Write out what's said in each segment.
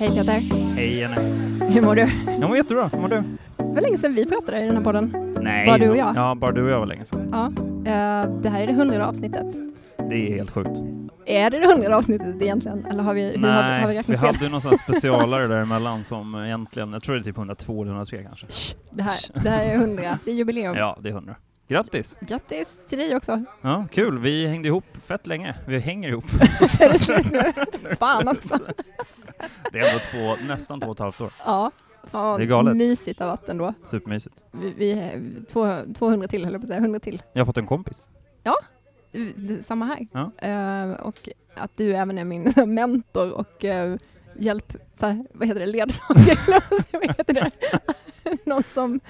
Hej Peter, Hej Jenny. hur mår du? Jag mår jättebra. Hur mår du? Det var länge sedan vi pratade i den här podden. Nej. Bara du och jag? Ja, bara du och jag var länge sedan. Ja. Eh, det här är det hundrade avsnittet. Det är helt sjukt. Är det det hundrade avsnittet egentligen? Eller har vi, hur har, har vi vi fel? hade ju någon sån här specialare däremellan som egentligen, jag tror det är typ 102 eller 103 kanske. Shh, Det här, det här är hundra, det är jubileum. Ja, det är 100. Grattis! Grattis till dig också. Ja, kul. Vi hängde ihop fett länge. Vi hänger ihop. är det slut nu? Fan också. Det är ändå två, nästan två och ett halvt år. Ja, fan Det är galet. mysigt har varit ändå. Supermysigt. Vi, vi, två, 200 till höll jag på att säga, 100 till. Jag har fått en kompis. Det- Samma här. Ja. Eh, och att du även är min mentor och eh, hjälp, så här, vad heter det, ledsagare, vad heter det? någon som,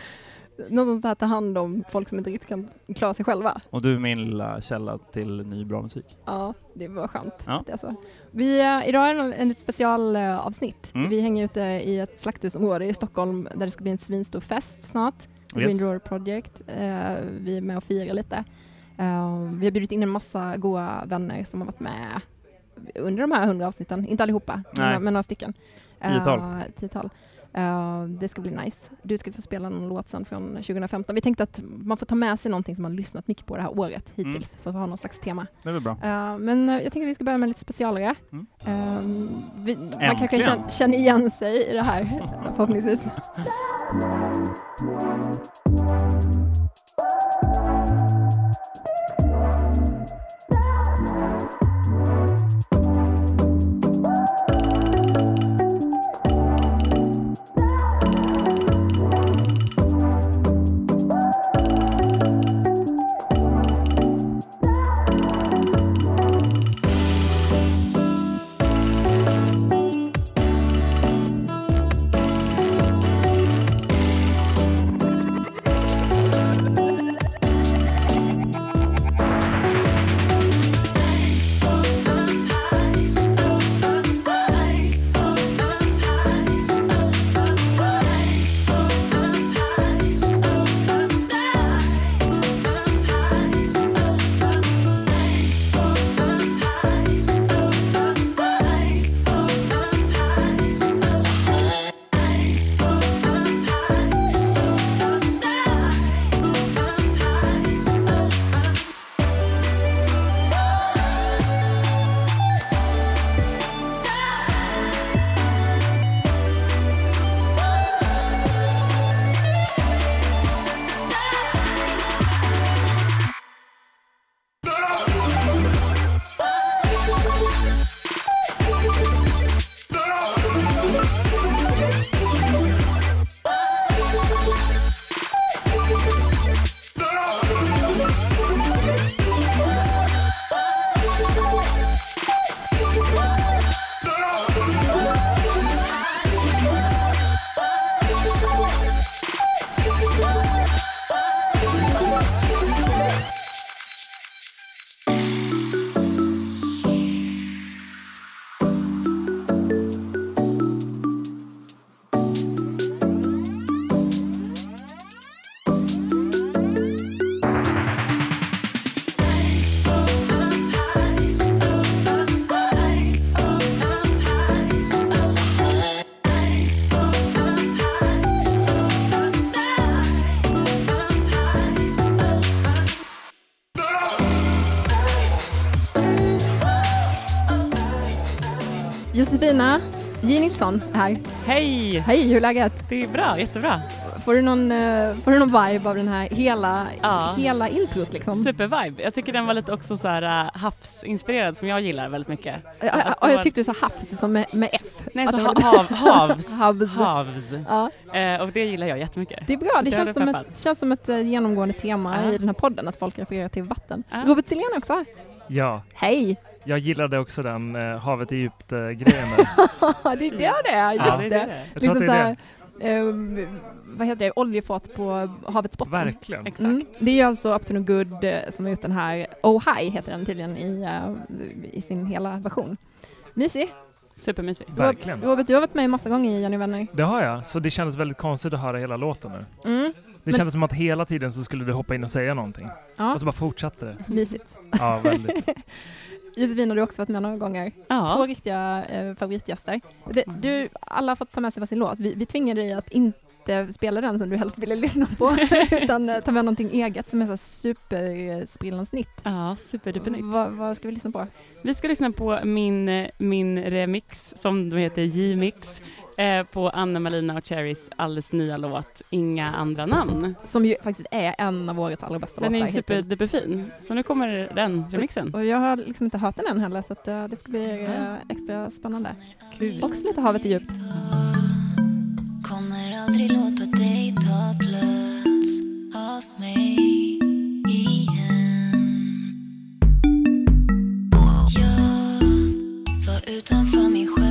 någon som så här tar hand om folk som inte riktigt kan klara sig själva. Och du är min lilla källa till ny bra musik. Ja, det var skönt. Ja. Det är så. Vi, eh, idag är det en, en lite specialavsnitt. Mm. Vi hänger ute i ett slakthusområde i Stockholm där det ska bli en svinstor fest snart. Yes. Windrower Project. Eh, vi är med och firar lite. Eh, vi har bjudit in en massa goa vänner som har varit med under de här hundra avsnitten. Inte allihopa, Nej. men, men några stycken. Tiotal. Eh, tiotal. Eh, det ska bli nice. Du ska få spela någon låt sen från 2015. Vi tänkte att man får ta med sig någonting som man har lyssnat mycket på det här året hittills för att ha någon slags tema. Det väl bra. Eh, men eh, jag tänkte att vi ska börja med lite specialare. Mm. Eh, vi, man kanske känner igen sig i det här, förhoppningsvis. J. Nilsson är här. Hej! Hej, hur är läget? Det är bra, jättebra. Får du någon, eh, får du någon vibe av den här hela, Ja. hela introt liksom? Supervibe. Jag tycker den var lite också så här äh, havsinspirerad som jag gillar väldigt mycket. Ja, ja, ja, jag tyckte du sa havs som med, med F. Nej, så det ha, hav, havs. Havs. havs. Ja, Eh, och det gillar jag jättemycket. det är bra, Så det jag känns som, ett, känns som ett eh, genomgående tema Ja. i den här podden att folk refererar till vatten. Robert Silén också. Ja, Hej! Jag gillade också den eh, havet är djupt-grejen där. det är det det är, just Ja, det. är det. Jag tror Liksom att det så är eh, vad heter det, oljefat på havets botten. Verkligen. Exakt. Mm. Det är alltså Up to No Good eh, som har gjort den här, Oh Hi heter den tydligen i, eh, i sin hela version. Mysig. Supermysig. Verkligen. Robert, du har varit med massa gånger i Jenny Vänner. Det har jag, så det kändes väldigt konstigt att höra hela låten nu. Mm. Det Men- kändes som att hela tiden så skulle du hoppa in och säga någonting. Ja, Och så bara fortsatte det. mysigt. Ja, väldigt. Josefin har du också varit med några gånger. Två Ja, riktiga eh, favoritgäster. Det, du, alla har fått ta med sig varsin låt. Vi, vi tvingade dig att inte spela den som du helst ville lyssna på, utan eh, ta med någonting eget som är så supersprillans nytt. ja superdupernytt. Vad, vad ska vi lyssna på? Vi ska lyssna på min, eh, min remix som heter J-mix eh, på Anna Malina och Cherrys alldeles nya låt Inga andra namn. Som ju faktiskt är en av årets allra bästa Den är ju låtar. hittills. superduperfin. Så nu kommer den remixen. Och jag har liksom inte hört den än heller så att, eh, det ska bli eh, extra spännande. Kul. Också lite havet är djupt. Kommer aldrig låta dig ta plats av mig utanför mig själv,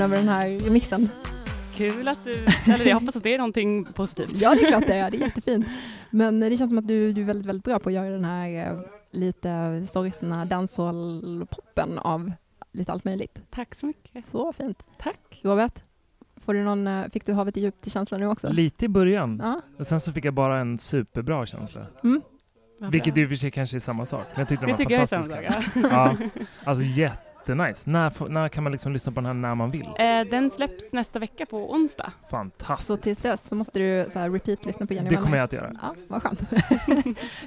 Nilsson över den här remixen. Kul att du, eller jag hoppas att det är någonting positivt. Ja, det är klart det är. Det är jättefint. Men det känns som att du, du är väldigt, väldigt bra på att göra den här eh, lite sorgsna dancehall-poppen av lite allt möjligt. Tack så mycket. Så fint. Tack. Robert, får du någon, eh, fick du havet i djupt i känslan nu också? Lite i början. Ja. Och sen så fick jag bara en superbra känsla. Mm. Vilket i och för sig kanske är samma sak. Men jag tyckte den var tycker jag är samma fantastisk. sak. Ja, alltså jättenice. När, när kan man liksom lyssna på den här när man vill? Eh, Den släpps nästa vecka på onsdag. Fantastiskt. Så tills dess så måste du så här, repeat-lyssna på Jenny det kommer jag att göra. Ja, vad skönt.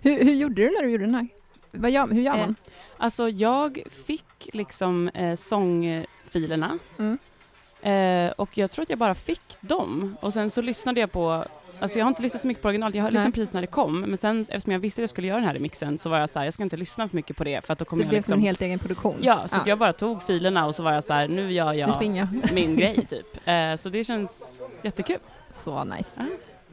hur, hur gjorde du när du gjorde den här? Vad gör, hur gör Eh, man? Alltså jag fick liksom eh, sångfilerna Mm. eh, och jag tror att jag bara fick dem och sen så lyssnade jag på Alltså jag har inte lyssnat så mycket på originalet, jag har lyssnat precis när det kom men sen eftersom jag visste att jag skulle göra den här remixen så var jag så här, jag ska inte lyssna för mycket på det för att då Så kommer det jag blev som liksom en helt egen produktion? Ja, så att jag bara tog filerna och så var jag så här, nu gör jag min grej typ. Eh, så det känns jättekul. Så nice. Ja.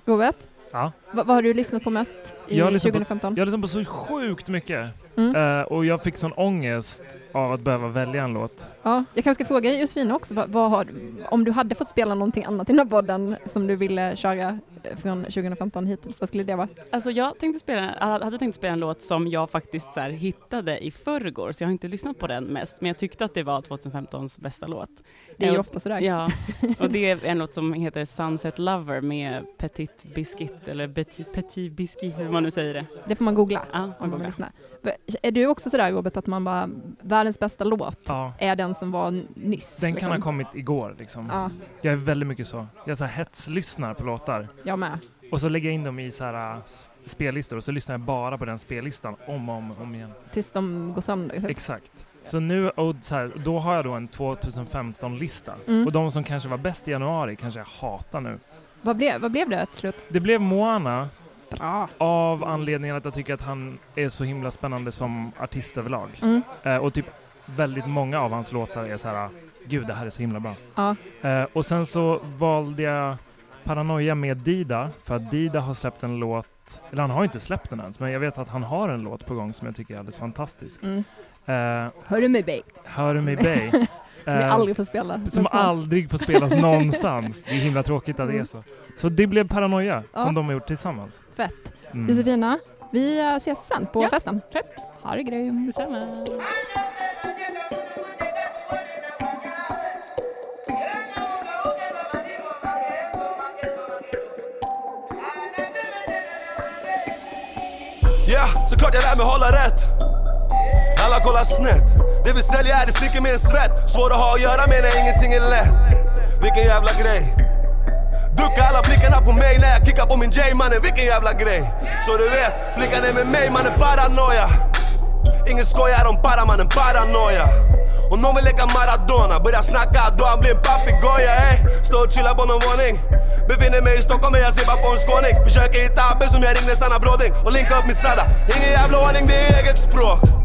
Robert, Ja. vad, vad har du lyssnat på mest i Jag har lyssnat på- 2015? Jag lyssnar på så sjukt mycket. Mm. Eh, och jag fick sån ångest av att behöva välja en låt. Ja, jag kanske ska fråga Josefina också, vad, vad har, om du hade fått spela någonting annat i den här podden som du ville köra eh, från 2015 hittills, vad skulle det vara? Alltså jag tänkte spela, jag hade tänkt spela en låt som jag faktiskt så här hittade i förrgår, så jag har inte lyssnat på den mest, men jag tyckte att det var 2015s bästa låt. Det är ju Ja, ofta sådär. Ja, och det är en låt som heter Sunset Lover med Petit Biscuit, eller Petit, Petit Biscuit, hur man nu säger det. Det får man googla Ja, om man man Är du också sådär Robert, att man bara, världens bästa låt Ja, är den som var nyss? den kan liksom? ha kommit igår liksom. Ja, Jag är väldigt mycket så. Jag så här hetslyssnar på låtar. jag med. Och så lägger jag in dem i så här äh, spellistor och så lyssnar jag bara på den spellistan om och om, om igen. Tills de går sönder. typ. Exakt. Så nu, och så här, då har jag då en 2015-lista. Mm. Och de som kanske var bäst i januari kanske jag hatar nu. Vad, blev, vad blev det till slut? Det blev Moana Bra. av anledningen att jag tycker att han är så himla spännande som artist överlag. Mm. Eh, och typ väldigt många av hans låtar är så här, gud det här är så himla bra. Ja. Eh, och sen så valde jag Paranoia med Dida, för att Dida har släppt en låt, eller han har inte släppt den ens, men jag vet att han har en låt på gång som jag tycker är alldeles fantastisk. Mm. Eh, Hör du mig babe? Hör du mig Bay? Som vi Eh, aldrig får spela. som aldrig får spelas någonstans. Det är himla tråkigt att det är så. Så det blev Paranoia, Ja. som de har gjort tillsammans. Fett. Mm. Josefina, vi ses sen på Ja, festen. fett. Ha det grymt. Detsamma. Ja, såklart jag lär mig hålla rätt alla kollar snett. Det vi säljer är det sticker med en svett. Svår att ha att göra med när ingenting är lätt. Vilken jävla grej. Ducka alla blickarna på mig när jag kickar på min J mannen? Vilken jävla grej. Så du vet, flickan är med mig mannen paranoia. Ingen skojar om para mannen paranoia. Om någon vill leka Maradona. Börja snacka då han blir en papegoja ey. Står och chillar på någon våning. Befinner mig i Stockholm men jag ser bara på en skåning. Försöker hitta abbe som jag ringde Sanna Bråding Och linka upp med Sada Ingen jävla ordning, det är eget språk.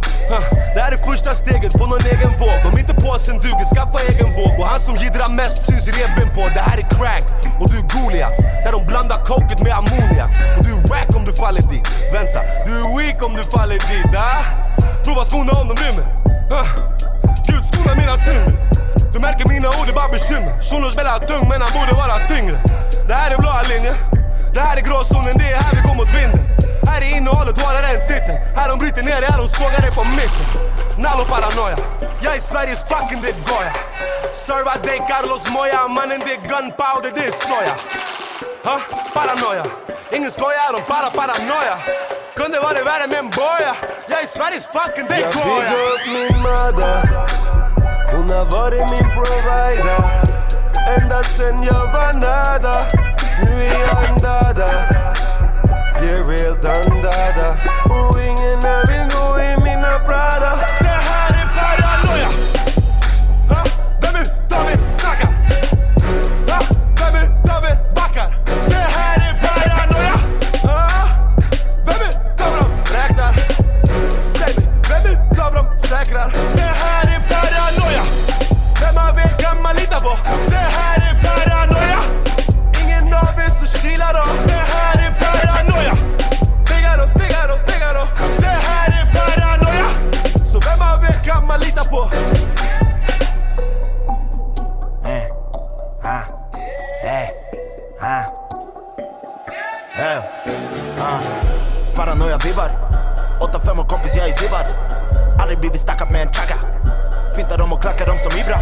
Det här är första steget på någon egen våg. Om inte påsen duger, skaffa egen våg. Och han som jiddrar mest syns i revben på. Det här är crack. Och du är Goliat Där de blandar coket med ammoniak. Och du är wack om du faller dit. Vänta, du är weak om du faller dit ah? Prova skorna om de rymmer huh. Gud skona mina synder. Du märker mina ord det är bara bekymmer. Shunon spelar tung men han borde vara tyngre. Det här är blåa linjen Det här är gråzonen, det är här vi går mot vinden. Här är innehållet, är den titeln? Här de bryter ner dig, här de sågar dig på mitten. Nallo paranoia. Jag är Sveriges fucking De Goya Serva dig Carlos Moya Mannen det är gunpowder, det är soja. Ha? Paranoia. Ingen skojar, de para paranoia. Kunde varit värre med en boja Jag är Sveriges fucking De Jag Goya bygger upp min mother. Hon har varit min provider. Ända sen jag var nada Nu är jag en dada real done dada Och ingen här vill gå i mina Prada Det här är paranoia ha? Vem är David snackar? Ha? Vem är David backar? Det här är paranoia ha? Vem är David räknar? Säg mig, vem är David säkrar? Det här är paranoia Vem av er kan man lita på? Det här är paranoia Ingen av er så chillar då Det här är man lita på? Eh, ah. Paranoia-vibbar 8-5 och kompis, jag är zibbad Aldrig blivit stackad med en chaka. Fintar dem och klackar dem som Ibra.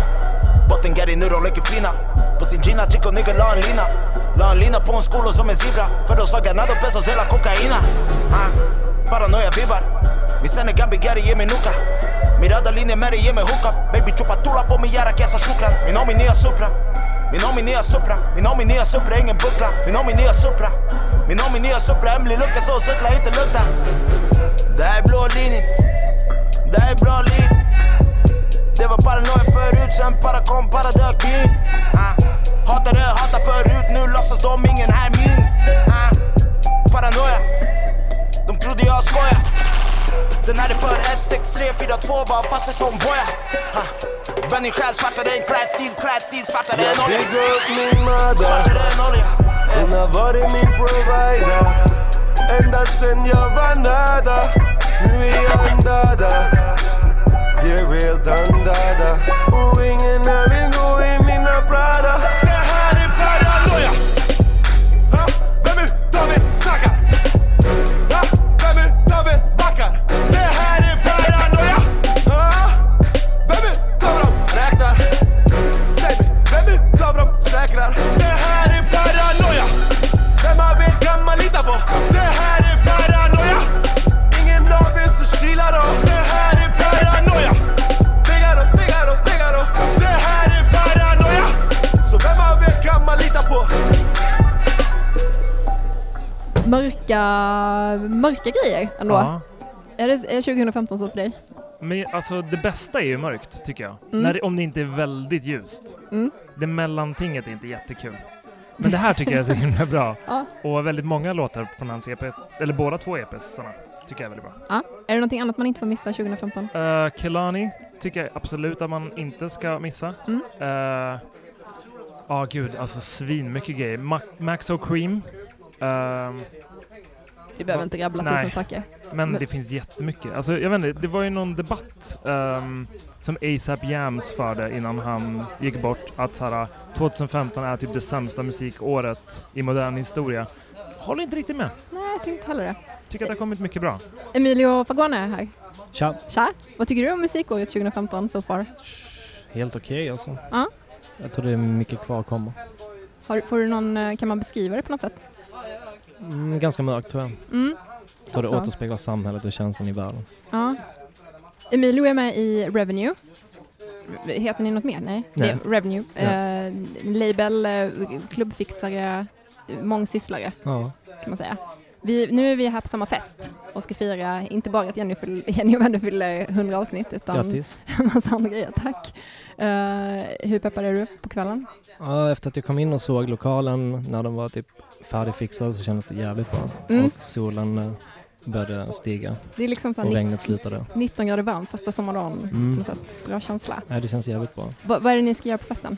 Botten Gary, nu de leker fina. På sin Gina, chico nigga la en lina. La en lina på en skola som en zebra. För de sa ganado pesos de la cocaína ah. Paranoia-vibbar Mi Senegambi Gary ger mig nuka Mirada linje med dig ger mig hookup Baby chupa tula på min jära kesa shukran. Min homie nya Supra. Min homie nya Supra. Min homie nya Supra, ingen buckla Min homie nya Supra. Min homie nya Supra, hemlig lucka så cykla inte lukta Det här är blå linjen Det här är bra liv Det var paranoia förut, sen para kom, para dök in. Ah. Hatade, hatar förut, nu låtsas de ingen här minns. Ah. Paranoia. De trodde jag skojar den här är för 1, 6, 3, 4, 2 var fast det som boja ah. Benny själv svartare än klädstil, klädstil svartare Jag än olja bygger upp min mother. Svartare än olja Hon har varit min provider. Ända sen jag var nada Vi andada Yeah, real dandada Och ingen där vill gå i mina Prada Mörka, mörka grejer ändå. Ja. Är, det, är 2015 så för dig? Men alltså det bästa är ju mörkt, tycker jag. Mm. När om det inte är väldigt ljust. Mm. Det mellantinget är inte jättekul. Men det här tycker jag är så himla bra. Ja. Och väldigt många låtar från hans EP, eller båda två EPs såna, tycker jag är väldigt bra. Ja. Är det någonting annat man inte får missa 2015? Uh, Kelani tycker jag absolut att man inte ska missa. Mm. Ja, gud, alltså svin mycket grejer. Ma- Max och Cream. Vi behöver inte rabbla Nej. tusen saker. men, Men- det finns jättemycket. Alltså, jag vet inte, det var ju någon debatt ehm, som ASAP Yams förde innan han gick bort. Att såhär, 2015 är typ det sämsta musikåret i modern historia. Håller inte riktigt med. Nej, jag tänkte inte heller det. Tycker att det har kommit mycket bra. Emilio Fagone är här. Tja, Tja! Vad tycker du om musikåret 2015 so far? helt okej alltså. Ja. Jag tror det är mycket kvar att komma. Har, får du någon, eh, kan man beskriva det på något sätt? Mm, ganska mörkt tror jag. Mm. Tror det Så. återspeglar samhället och känslan i världen. Ja. Emilio är med i Revenue. Heter ni något mer? Nej, Nej. Revenue. Ja. Eh, label, eh, klubbfixare, mångsysslare Ja, kan man säga. Vi, nu är vi här på samma fest och ska fira inte bara att Jenny, fyll, Jenny och vänner fyller 100 avsnitt utan grattis. en massa andra grejer. Tack! Eh, hur peppad är du på kvällen? Ja, efter att jag kom in och såg lokalen när den var typ färdigfixad så kändes det jävligt bra. Mm. Och solen eh, började stiga Det är liksom så och regnet slutade. 19 grader varmt första sommardagen. Mm. sätt. Bra känsla. Nej, det känns jävligt bra. Va, vad är det ni ska göra på festen?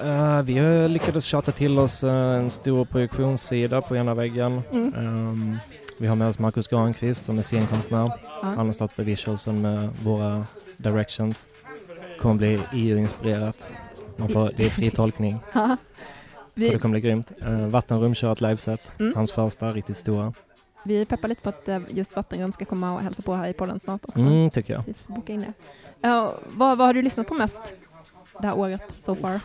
Eh, vi har lyckades tjata till oss eh, en stor projektionssida på ena väggen. Mm. Ehm, vi har med oss Marcus Granqvist som är scenkonstnär. Ja. Han har stått för visualsen med våra directions. Kommer bli EU-inspirerat. Det är fri tolkning. Så det vi, kommer bli grymt. Uh, Vattenrum kör ett liveset. Mm. Hans första, riktigt stora. vi peppar lite på att eh, just Vattenrum ska komma och hälsa på här i podden snart också. Mm, tycker jag. Vi får boka in det. Ja, vad, vad har du lyssnat på mest det här året so far?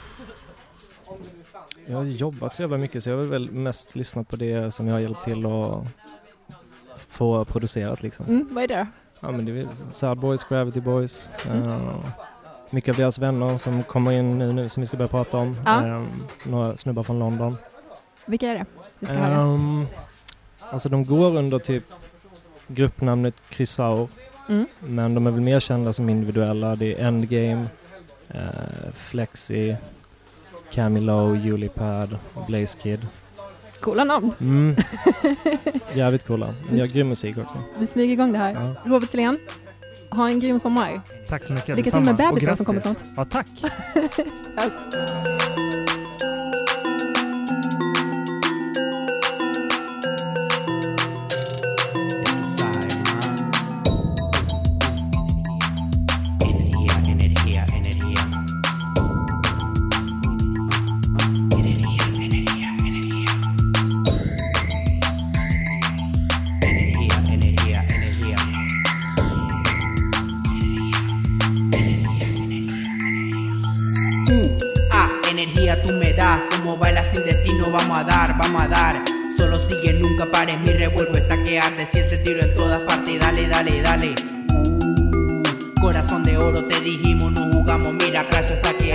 Jag har jobbat så jävla mycket så jag har väl mest lyssnat på det som jag har hjälpt till att få producerat liksom. Mm, vad är det då? Ja men det är Sad Boys, Gravity Boys. Mm. eh, mycket av deras vänner som kommer in nu, nu som vi ska börja prata om. Ja. Eh, några snubbar från London. Vilka är det? Vi ska. Um, alltså de går under typ gruppnamnet Crysaur. Mm. Men de är väl mer kända som individuella. Det är Endgame, eh, Flexi, Camilo, Julipad, Blaze Kid. Coola namn. Mm. Jävligt coola. De gör grym musik också. Vi smyger igång det här. Ja. Robert Thelén, ha en grym sommar. Tack så mycket. Lycka till med bebisen som kommer grattis. Ja, tack. Yes. Vamos a dar. Solo sigue, nunca pares, mi revuelvo está que arde, siente tiro en todas partes, dale, dale, dale. Uh, corazón de oro, te dijimos, no jugamos, mira, crash está que.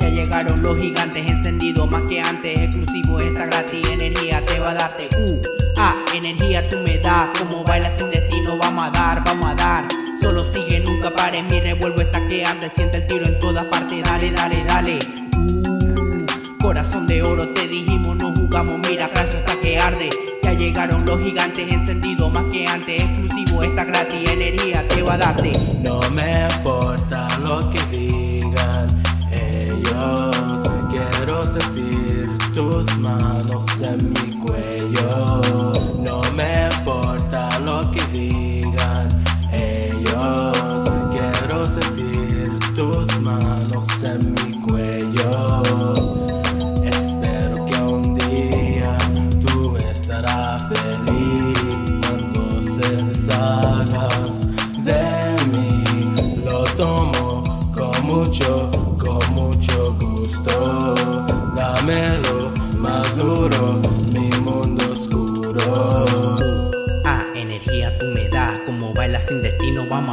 Ya llegaron los gigantes encendidos más que antes, exclusivo extra gratis, energía te va a darte. Uh, ah, energía tú me das, como bailas sin destino, vamos a dar, vamos a dar. Solo sigue, nunca pares, mi revuelvo está que siente el tiro en todas partes, dale, dale, dale. Uh, corazón de oro, te dijimos, Jugamos mira clase hasta que arde. Ya llegaron los gigantes encendidos más que antes. Exclusivo, está gratis, energía que va a darte. No me importa lo que digan ellos. Quiero sentir tus manos en mi cuello. No me importa lo que digan ellos. Quiero sentir tus manos en mi cuello.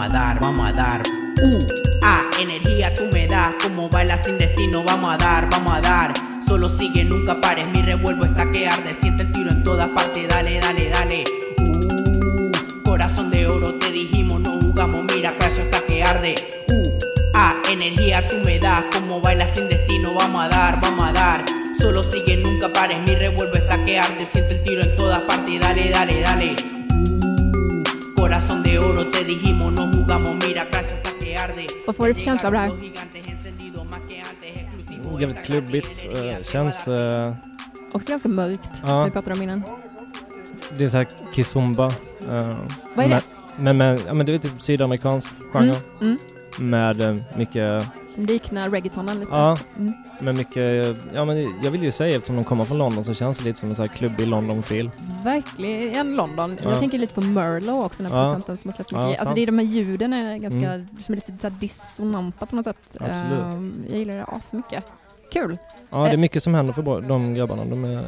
Dar, vamos a dar. Uh, ah, energía tú me das, como bailas sin destino, vamos a dar, vamos a dar. Solo sigue, nunca pares, mi revuelvo está que arde, siente el tiro en todas partes, dale, dale, dale. Uh, corazón de oro, te dijimos, no jugamos, mira, eso está que arde. Uh, ah, energía tú me das, como bailas sin destino, vamos a dar, vamos a dar. Solo sigue, nunca pares, mi revuelvo está que arde, siente el tiro en todas partes, dale, dale, dale. Corazón de oro, te dijimos, no jugamos, mira, eso está que arde. Vad får du för känsla av det här? Jävligt klubbigt. eh, känns... eh, Också ganska mörkt, Ja. som vi pratade om innan. det är såhär kizomba. eh, Vad är det? med, Men, men, ja, men det är typ sydamerikansk genre. Mm, Med eh, mycket... mm. Liknar reggaetonen lite. Ja, Mm. med mycket... Ja men jag vill ju säga eftersom de kommer från London så känns det lite som en sån här klubbig London-fil. Verkligen London. Ja. Jag tänker lite på Merlo också, den här Ja. producenten som har släppt mycket. Ja, alltså det är de här ljuden är ganska, Mm. som är lite så dissonanta på något sätt. Absolut. Ehm, jag gillar det asmycket. Kul! Ja, det är mycket som händer för de grabbarna. De är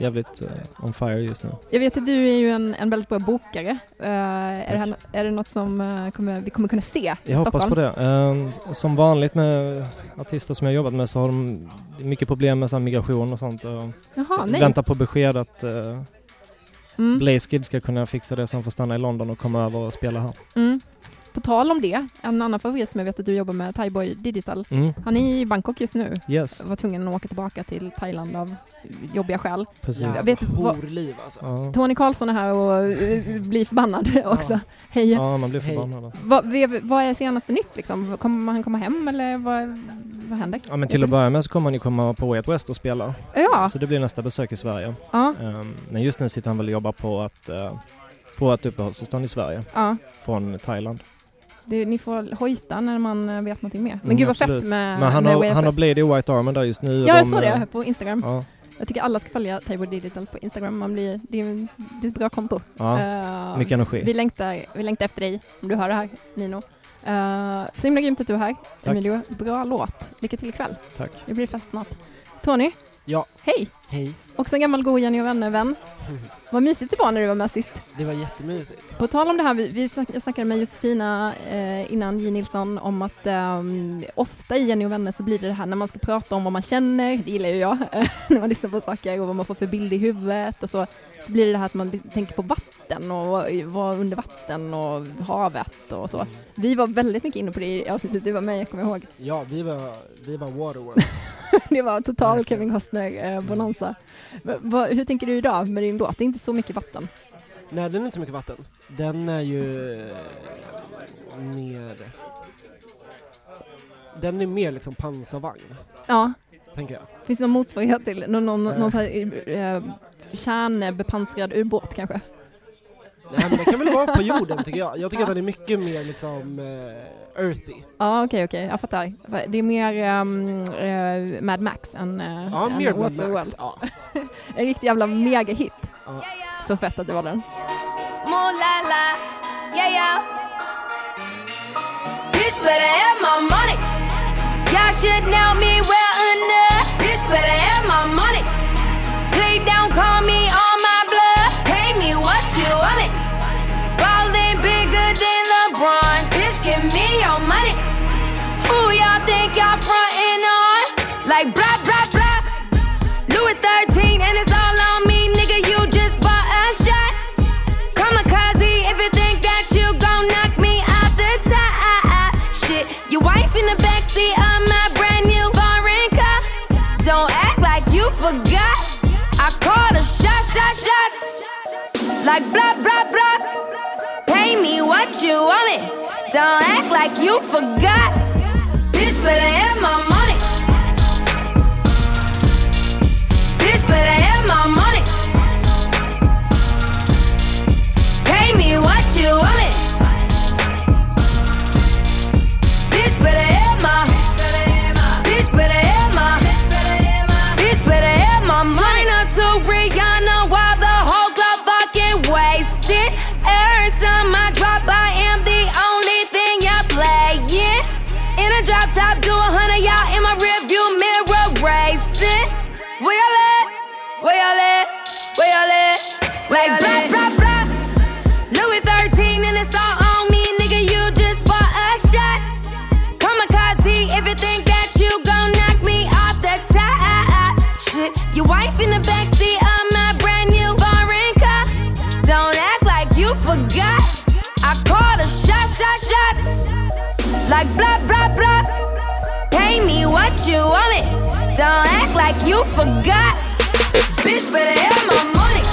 jävligt eh, on fire just nu. Jag vet att du är ju en, en väldigt bra bokare. Eh, är, det här, är det något som eh, kommer, vi kommer kunna se i Jag hoppas Stockholm? på det. Eh, som vanligt med artister som jag jobbat med så har de mycket problem med så migration och sånt. Och Jaha, väntar på besked att uh, Mm. Blaze Kid ska kunna fixa det så han får stanna i London och komma över och spela här. Mm. På tal om det, en annan favorit som jag vet att du jobbar med, Thaiboy Digital. Mm. Han är i Bangkok just nu. Yes. Var tvungen att åka tillbaka till Thailand av jobbiga skäl. Precis. Jag vet, Horliv alltså. Ja. Tony Karlsson är här och eh, blir förbannad också. Hej. ja, man blir förbannad. alltså. Vad, vad- är senaste nytt liksom? Kommer han komma hem eller vad, vad händer? Ja, men till att börja med så kommer han ju komma på Way Out West och spela. Ja, Så det blir nästa besök i Sverige. ja, Ehm, men just nu sitter han väl och jobbar på att eh, få ett uppehållstillstånd i Sverige ja. från Thailand. Det, ni får hojta när man eh, vet någonting mer. Men Mm, gud vad absolut. fett med Men han med har, han har i White Armor där just nu. Ja, jag de, såg eh, det på Instagram. Ja, Jag tycker alla ska följa Taibo Digital på Instagram. Man blir, det, är, det är ett bra konto. ja Eh, mycket energi. vi, längtar, vi längtar efter dig, om du hör det här, Nino. Uh, så himla grymt att du är här, Tack. Emilio. Bra låt. Lycka till ikväll. Tack. Det blir fest snart. Tony, Ja, hej! hej. Också en gammal god Jenny och vänner-vän. Vad mysigt det var när du var med sist. Det var jättemysigt. På tal om det här, vi, vi snack, jag snackade med Josefina eh, innan J. Nilsson om att ehm, ofta i Jenny och vänner så blir det det här när man ska prata om vad man känner, det gillar ju jag, när man lyssnar på saker och vad man får för bild i huvudet och så, så blir det det här att man tänker på vatten och vad- under vatten och havet och så. Vi var väldigt mycket inne på det i avsnittet du var med, jag kommer ihåg. Ja, vi var, vi var Waterworld. det var total. Kevin Costner eh. Va, hur tänker du idag med din låt? Det är inte så mycket vatten. Nej, den är inte så mycket vatten. Den är ju eh, mer... Den är mer liksom pansarvagn, Ja, tänker jag. finns det någon motsvarighet till någon, någon, Eh. någon så här, eh, kärnbepansrad ubåt kanske? Nej, men det kan väl vara på jorden tycker jag. Jag tycker att den är mycket mer liksom eh, earthy. Ja, okej, okej, jag fattar. Det är mer ehm, eh, Mad Max än, uh, Ja, än mer Mad Waterworld. Max. Ja. En riktig jävla megahit. Ja. Så fett att du var den. Bitch better have my money. Y'all should know me well Like blah, blah, blah. Pay me what you want me. Don't act like you forgot. Bitch, better have my money. Bitch, better have my money. Pay me what you want me. Like blah, blah, blah. Louis 13 and it's all on me, nigga. You just bought a shot. Kamikaze, if you think that you gon' knock me off the top. Shit, your wife in the backseat of my brand new foreign car. Don't act like you forgot. I called a shot, shot, shot. Like blah, blah, blah. Pay me what you want me. Don't act like you forgot. Bitch, better have my money.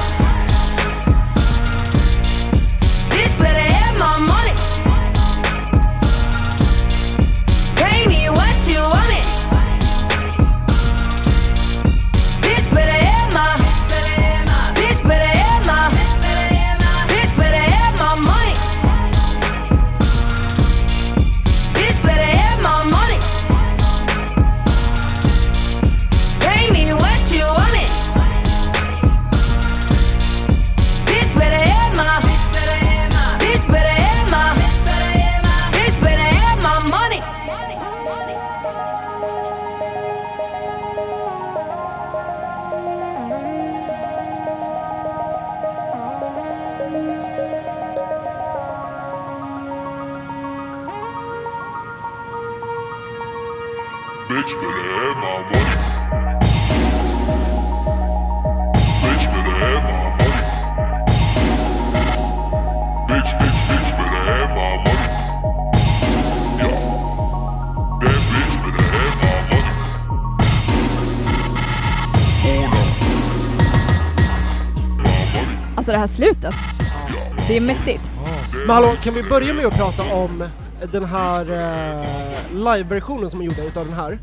Men hallå, kan vi börja med att prata om den här uh, live-versionen som hon gjorde utav den här?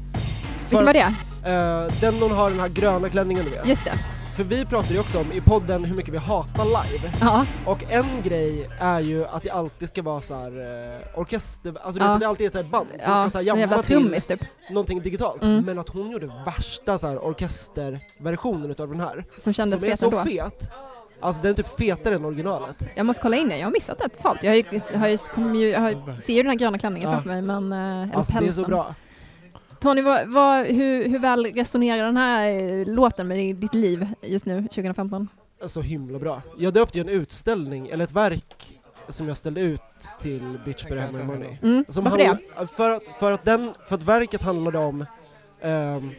Vilken var det? Uh, den hon har den här gröna klänningen du vet. Just det. För vi pratade ju också om i podden hur mycket vi hatar live. Ja. Och en grej är ju att det alltid ska vara så här uh, orkester, alltså Ja. vet det alltid är så här band som Ja, ska så här jamma till trummis typ. någonting digitalt. Mm. Men att hon gjorde värsta så här orkesterversionen utav den här. Som kändes som är så ändå. fet. Alltså den är typ fetare än originalet. Jag måste kolla in det, jag har missat det totalt. Jag, har ju, har ju, kommer ju, jag har, ser ju den här gröna klänningen Ja. framför mig, men... eh, Eller Alltså det är pälsen. så bra. Tony, vad, vad, hur, hur väl resonerar den här eh, låten med i ditt liv just nu, 2015? Så himla bra. Jag döpte ju en utställning, eller ett verk som jag ställde ut till Bitch Better My Money. Mm, Som varför handl- För att, för att, den, för att verket handlade om ehm,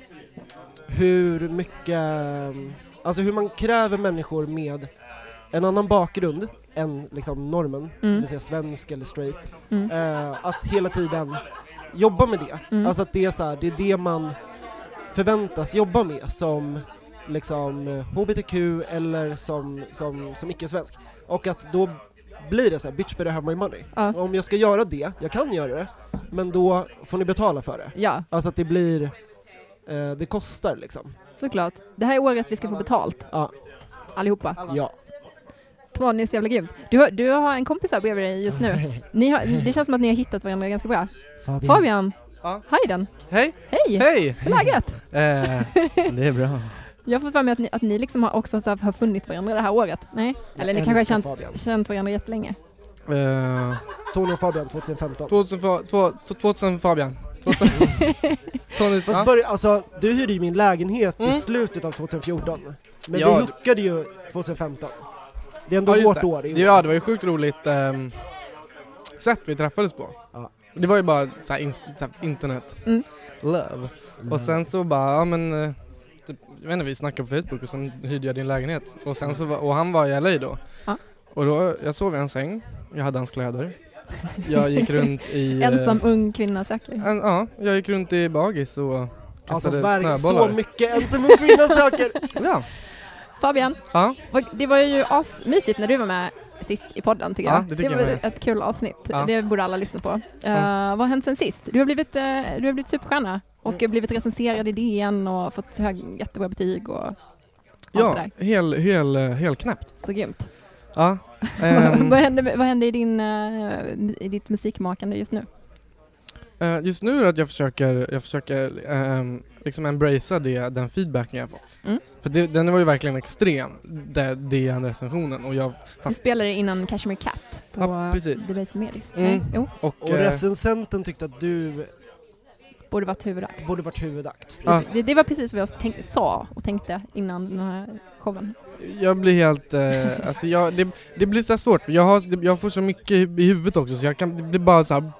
hur mycket, ehm, alltså hur man kräver människor med en annan bakgrund än liksom normen, det Mm. vill säga svensk eller straight, Mm. eh, att hela tiden jobba med det. Mm. Alltså att det är, så här, det är det man förväntas jobba med som liksom eh, HBTQ eller som, som, som icke-svensk. Och att då blir det så här, bitch better have my money. Ja. Om jag ska göra det, jag kan göra det, men då får ni betala för det. Ja, Alltså att det blir, eh, det kostar liksom. Såklart. Det här är året vi ska få betalt. Ja. Allihopa. Ja. Tony är så jävla grymt. Du, har- du har en kompis här bredvid dig just nu. Ni har, det känns som att ni har hittat varandra ganska bra. Fabian. Fabian. Ja. Hejden. Hej! Hej! Hej! Hur är läget? Eh, Det är bra. Jag får för mig att ni, att ni liksom har också så här, har funnit varandra det här året. Nej? Eller ni kanske har känt, Fabian. känt varandra jättelänge. eh, Tony och Fabian 2015. 2000, fa- två- två- 2000 Fabian. 2000. Tony, Fast ja. börja, alltså, du hyrde ju min lägenhet Mm. i slutet av 2014. Men Ja, vi det- hookade ju 2015. Det är ändå Ja, vårt det. år i år. Ja, det var ju sjukt roligt ehm, sätt vi träffades på. Ja. Det var ju bara så här, in, så här, internet. Mm. Love. Och sen så bara, ja men, eh, typ, jag vet inte, vi snackade på Facebook och sen hyrde jag din lägenhet. Och sen så och han var i LA då. Ja. Och då, jag sov i en säng, jag hade hans kläder. Jag gick runt i... eh, Ensam ung kvinna söker. En, ja, jag gick runt i bagis och Alltså kastade verk snöbollar. så mycket ensam ung kvinna söker! Ja. Fabian, Ja. det var ju asmysigt när du var med sist i podden tycker Ja, jag. det tycker var jag ett kul avsnitt. Ja. Det borde alla lyssna på. Uh, Ja. Vad har hänt sen sist? Du har blivit, eh, du har blivit superstjärna och Mm. blivit recenserad i DN och fått hög, jättebra betyg och allt det Ja, hel, hel, eh, helt knäppt. Så grymt. Ja. ehm, vad, händer, vad händer i, din, eh, i ditt musikmakande just nu? eh, just nu är det att jag försöker, jag försöker ehm, liksom embracea det, den feedbacken jag har fått. Mm. För det, den var ju verkligen extrem, det- DN-recensionen. Och jag, Du spelade innan Cashmere Cat på Ja, precis. The Basic Medis. Mm. Jo, och, Och eh, recensenten tyckte att du borde varit huvudakt. borde varit huvudakt. Ja. Det, det var precis vad jag tänk, sa och tänkte innan den här showen. Jag blir helt, eh, alltså jag, det, det blir så här svårt för jag, har, jag får så mycket i huvudet också så jag kan, det blir bara så här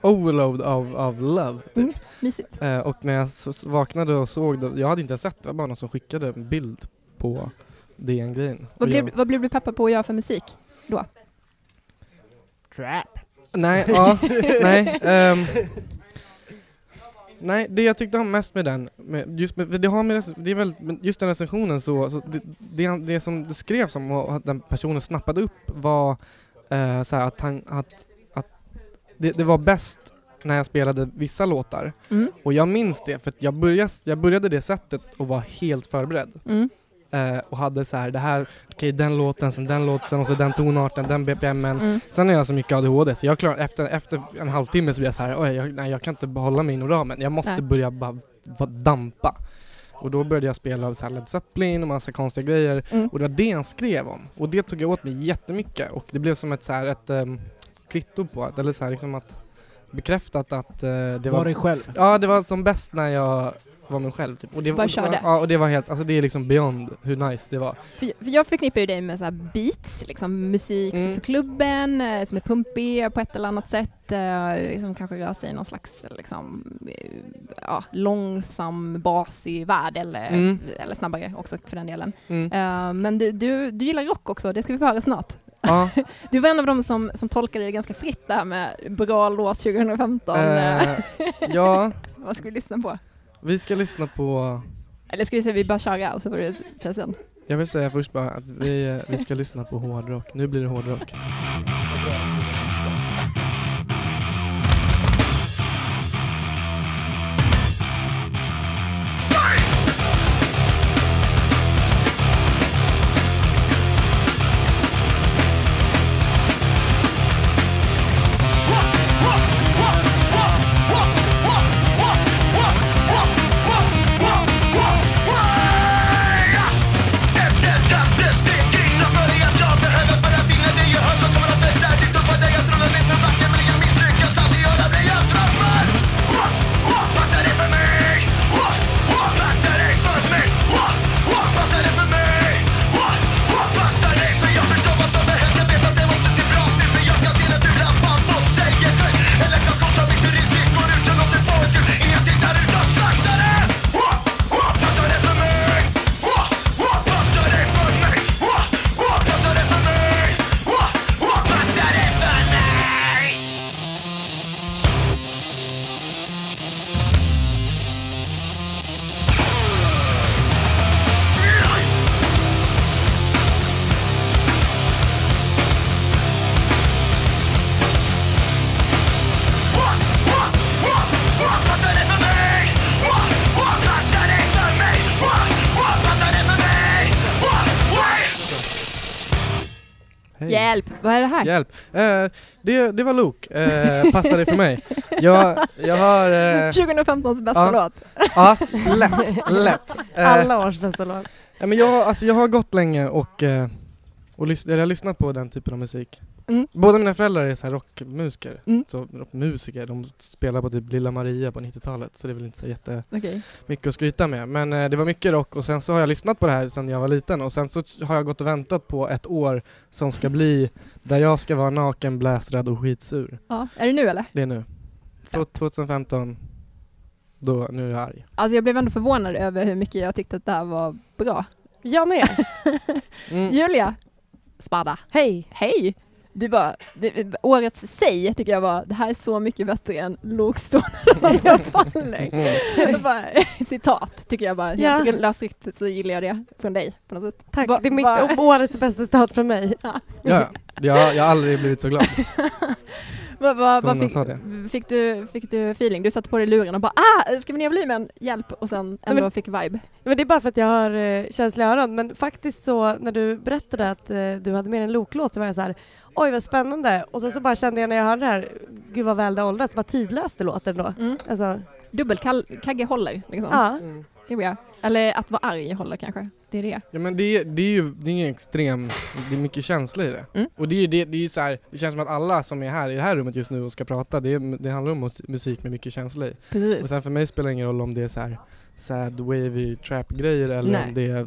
overload av, av love. Typ. Mm, mysigt. Eh, och när jag vaknade och såg det, jag hade inte sett det, det var bara någon som skickade en bild på DN-grejen. Vad blev, vad blev du peppad på att göra för musik då? Trap. Nej, ja, nej. ehm, nej, det jag tyckte om mest med den, med, just med, det har med, det är väl, just den recensionen så, så det, det, det som det skrevs om och att den personen snappade upp var eh, så att han, att, att det, det var bäst när jag spelade vissa låtar. Mm. Och jag minns det, för jag började, jag började det sättet och var helt förberedd. Mm. Eh, och hade så här, det här, okej den låten, sen den låten, och så den tonarten, den BPMen. Mm. Sen är jag så mycket ADHD så jag klarar, efter, efter en halvtimme så blir jag så här, oj, jag, nej jag kan inte behålla mig inom ramen. Jag måste Nej. börja bara va- dampa. Och då började jag spela så här Led Zeppelin och massa konstiga grejer. Mm. Och det var det han skrev om. Och det tog jag åt mig jättemycket. Och det blev som ett så här, ett um, kvitto på att, eller så här liksom att bekräftat att eh, det Var var... dig själv. Ja, det var som bäst när jag var mig själv typ. Och det, Bara körde. Ja, och det var helt, alltså det är liksom beyond hur nice det var. För, för jag förknippar ju dig med så här beats, liksom musik Mm. för klubben, eh, som är pumpig på ett eller annat sätt, eh, som kanske rör sig i någon slags liksom, eh, ja, långsam, basig värld eller, Mm. eller snabbare också för den delen. Mm. Men du, du, du gillar rock också, det ska vi få höra snart. Ja. Du var en av dem som, som tolkade det ganska fritt det här med bra låt 2015. Eh, ja, Vad ska vi lyssna på? Vi ska lyssna på Eller ska vi säga vi bara köra och så får du säga sen. Jag vill säga först bara att vi, eh, vi ska lyssna på hårdrock. Nu blir det hårdrock. Här? Hjälp! Eh, det, det var Luke, eh, passar det för mig. Jag, jag har... Eh, 2015s bästa ja. låt. Ja, lätt, lätt. Eh, Alla års bästa låt. Ja, men jag, alltså, jag har gått länge och, eh, och lys- eller jag har lyssnat på den typen av musik. Mm. Båda mina föräldrar är så här rockmusiker. Mm. Så rockmusiker, de spelar på typ Lilla Maria på 90-talet så det är väl inte så jättemycket Okej. att skryta med. Men eh, det var mycket rock och sen så har jag lyssnat på det här sedan jag var liten och sen så har jag gått och väntat på ett år som ska bli där jag ska vara naken, blästrad och skitsur. Ja, är det nu eller? Det är nu. Två- 2015, då, nu är jag arg. Alltså jag blev ändå förvånad över hur mycket jag tyckte att det här var bra. Jag med. Mm. Julia Spada, Hej. hej! Du bara, det, årets säg tycker jag var, det här är så mycket bättre än Lokstående jag faller. Mm. Bara, citat tycker jag bara, helt Ja. lösryckt så gillar jag det från dig på något sätt. Tack, Va- det är mitt va- årets bästa start från mig. Ja, ja. jag, jag har aldrig blivit så glad. Vad va, Som va de fick, fick, du, fick du feeling? Du satte på dig luren och bara ah, ska vi ner volymen? Hjälp! Och sen ändå men- fick vibe. Men det är bara för att jag har eh, känsliga öron. Men faktiskt så när du berättade att eh, du hade med en loklåt så var jag så här oj vad spännande. Och sen så bara kände jag när jag hörde det här, gud vad väl det åldras, vad tidlöst det låter då. Mm. Alltså, Dubbelkagge håller liksom. ja. Mm. Det är bra. Eller att vara arg håller kanske. Det är det. Ja men det, är- det är ju det är ju extrem, det är mycket känsla i det. Mm. Och det är ju det, det är ju så här, det känns som att alla som är här i det här rummet just nu och ska prata, det, är, det handlar om mus- musik med mycket känsla i. Och Precis. sen för mig spelar det ingen roll om det är så här sad wavy trap grejer eller Nej. om det är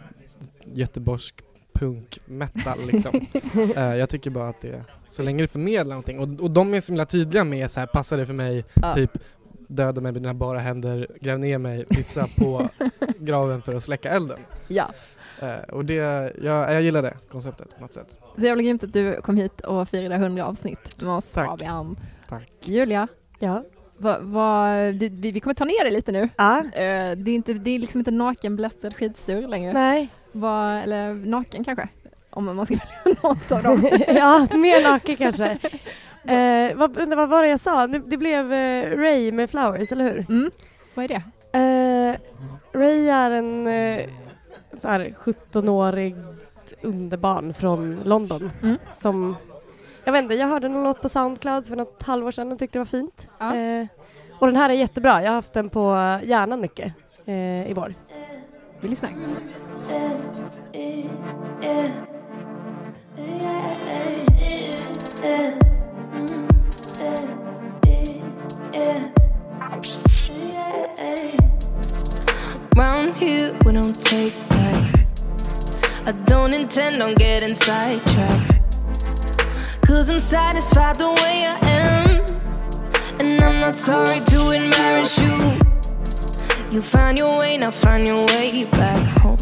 jätteborsk punk metal liksom. Eh, jag tycker bara att det är, så länge det förmedlar någonting och, och de är så himla tydliga med så här, passar det för mig, Ja. typ döda mig med dina bara händer, gräv ner mig, pizza på graven för att släcka elden. Ja. Eh, och det, jag, jag gillar det konceptet på något sätt. Så jävla grymt att du kom hit och firade 100 avsnitt med oss Tack. Fabian. Tack. Julia, Ja. va, va, du, vi, vi kommer ta ner dig lite nu. Ja. Eh, det, är inte, det är liksom inte naken blästrad skitsur längre. Nej. Va, eller naken kanske, om man ska välja något av dem. ja, mer naken kanske. Eh, vad, undrar, vad var det jag sa? Nu- Det blev eh, Ray med Flowers, eller hur? Mm. Vad är det? Eh, Ray är en eh, så här 17-årig underbarn från London Mm. som jag vet inte, jag hörde någon låt på Soundcloud för något halvår sedan och tyckte det var fint. Ja. Eh, och den här är jättebra, jag har haft den på hjärnan mycket eh, i vår. Vi lyssnar. Round here we don't take back. I don't intend on getting sidetracked. Cause I'm satisfied the way I am. And I'm not sorry to embarrass you. You find your way, now find your way back home.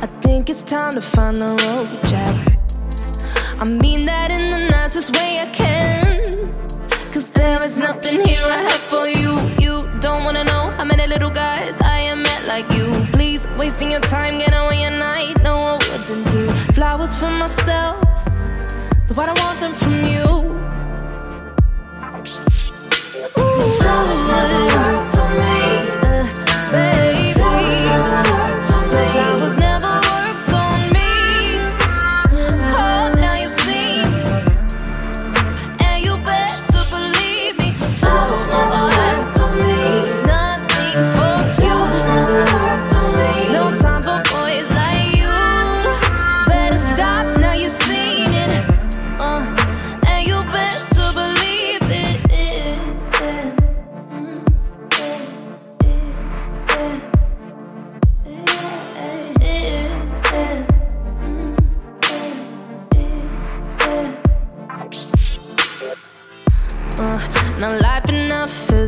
I think it's time to find the road, Jack. I mean that in the nicest way I can. Cause there is nothing here I have for you. You don't wanna know how many little guys I am met like you. Please, wasting your time, get away at night. No, I wouldn't do flowers for myself. So I don't want them from you. Ooh, flowers never worked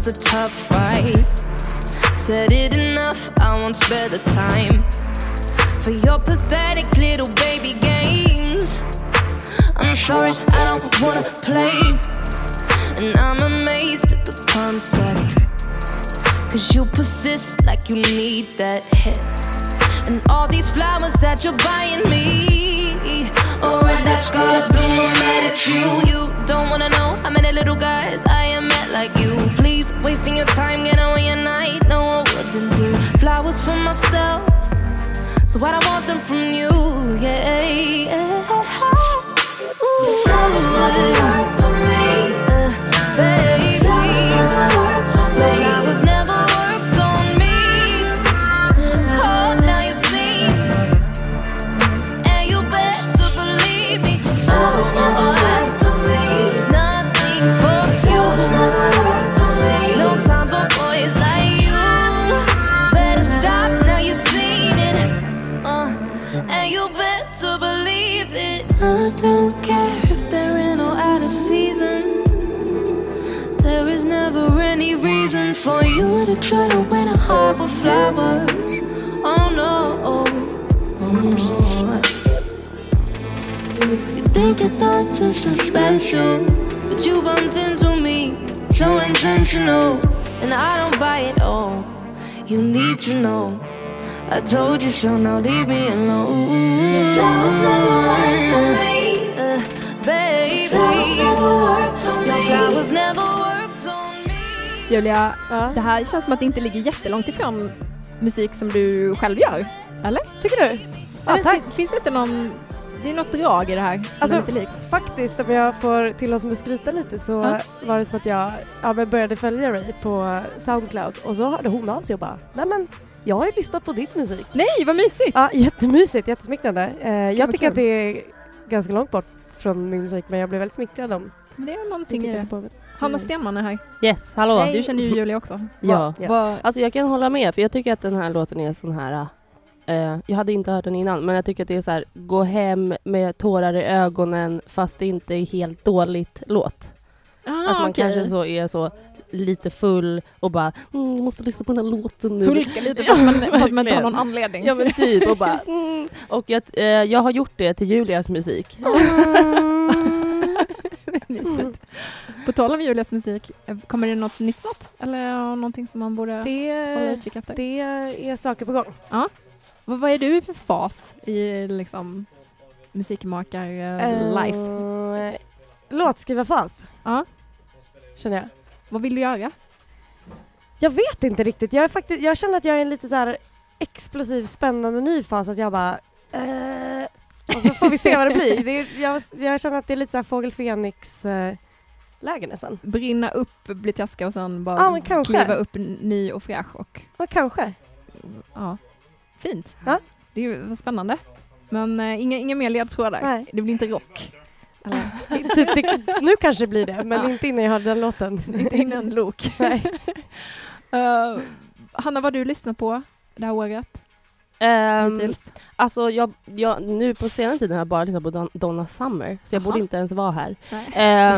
is a tough fight. Said it enough, I won't spare the time for your pathetic little baby games. I'm sorry, I don't wanna play, and I'm amazed at the concept. Cause you persist like you need that hit. And all these flowers that you're buying me, red that scarlet bloom, I'm mad at you. You don't wanna know how many little guys I am met like you. Please, wasting your time, get away at night. No, I wouldn't do flowers for myself. So what I don't want them from you, yeah. yeah. Ooh, flowers never worked on me, uh, baby. For you to try to win a heart with flowers. Oh no, oh no. You think your thoughts are so special, but you bumped into me, so intentional, and I don't buy it all. You need to know. I told you so, now leave me alone. Flowers never worked on me, uh, baby. Flowers never worked on me. Your flowers never worked Julia, det här känns som att det inte ligger jättelångt ifrån musik som du själv gör. Eller? Tycker du? Ja, Eller, tack. fin- Finns det inte någon... Det är något drag i det här som Alltså, är lite likt. Faktiskt, om jag får tillåta mig att skryta lite så Ja. var det som att jag ja, men började följa Ray på Soundcloud och så hörde hon av sig och bara Nej men jag har ju lyssnat på ditt musik. Nej, vad mysigt! Ja, jättemysigt, jättesmickrande. Eh, jag tycker att det är ganska långt bort från min musik men jag blev väldigt smickrad om Men det är någonting i det. på. Hanna Stenman är här. Yes, hallå. Hej. Du känner ju Julia också. Ja. Vad- Alltså jag kan hålla med, för jag tycker att den här låten är sån här... eh, jag hade inte hört den innan, men jag tycker att det är så här, gå hem med tårar i ögonen fast det inte är helt dåligt låt. Ah, att man okej. kanske så är så lite full och bara mm, måste lyssna på den här låten nu. Hulka lite fast man- fast man inte har någon anledning. Ja men typ och bara mm. Och jag, eh, jag har gjort det till Julias musik. Mysigt. På tal om Julias musik, eh, kommer det något nytt snart? Eller någonting som man borde hålla Det, utkik efter? det är saker på gång. Ja. Vad, vad är du för fas i liksom musikmakar-life? Eh, låtskrivarfas. Ja. Känner jag. Vad vill du göra? Jag vet inte riktigt. Jag, är faktiskt, jag känner att jag är en lite så här explosiv, spännande ny fas. Att jag bara... Eh, och så får vi se vad det blir. Det är, jag, jag känner att det är lite så här fågel Fenix eh, läge nästan. Brinna upp, bli taskiga och sen bara Ja, men kanske. kliva upp ny och fräsch och Ja, kanske. ja, fint. Ja. Det är spännande. Men eh, inga, inga mer ledtrådar. Nej. Det blir inte rock. Eller? typ, det, nu kanske det blir det, men Ja. inte innan jag hörde den låten. inte innan Lok. Nej. Eh, Hanna, vad har du lyssnat på det här året? Um, alltså jag, jag, nu på senare tiden har jag bara lyssnat på Don, Donna Summer, så jag Jaha. borde inte ens vara här.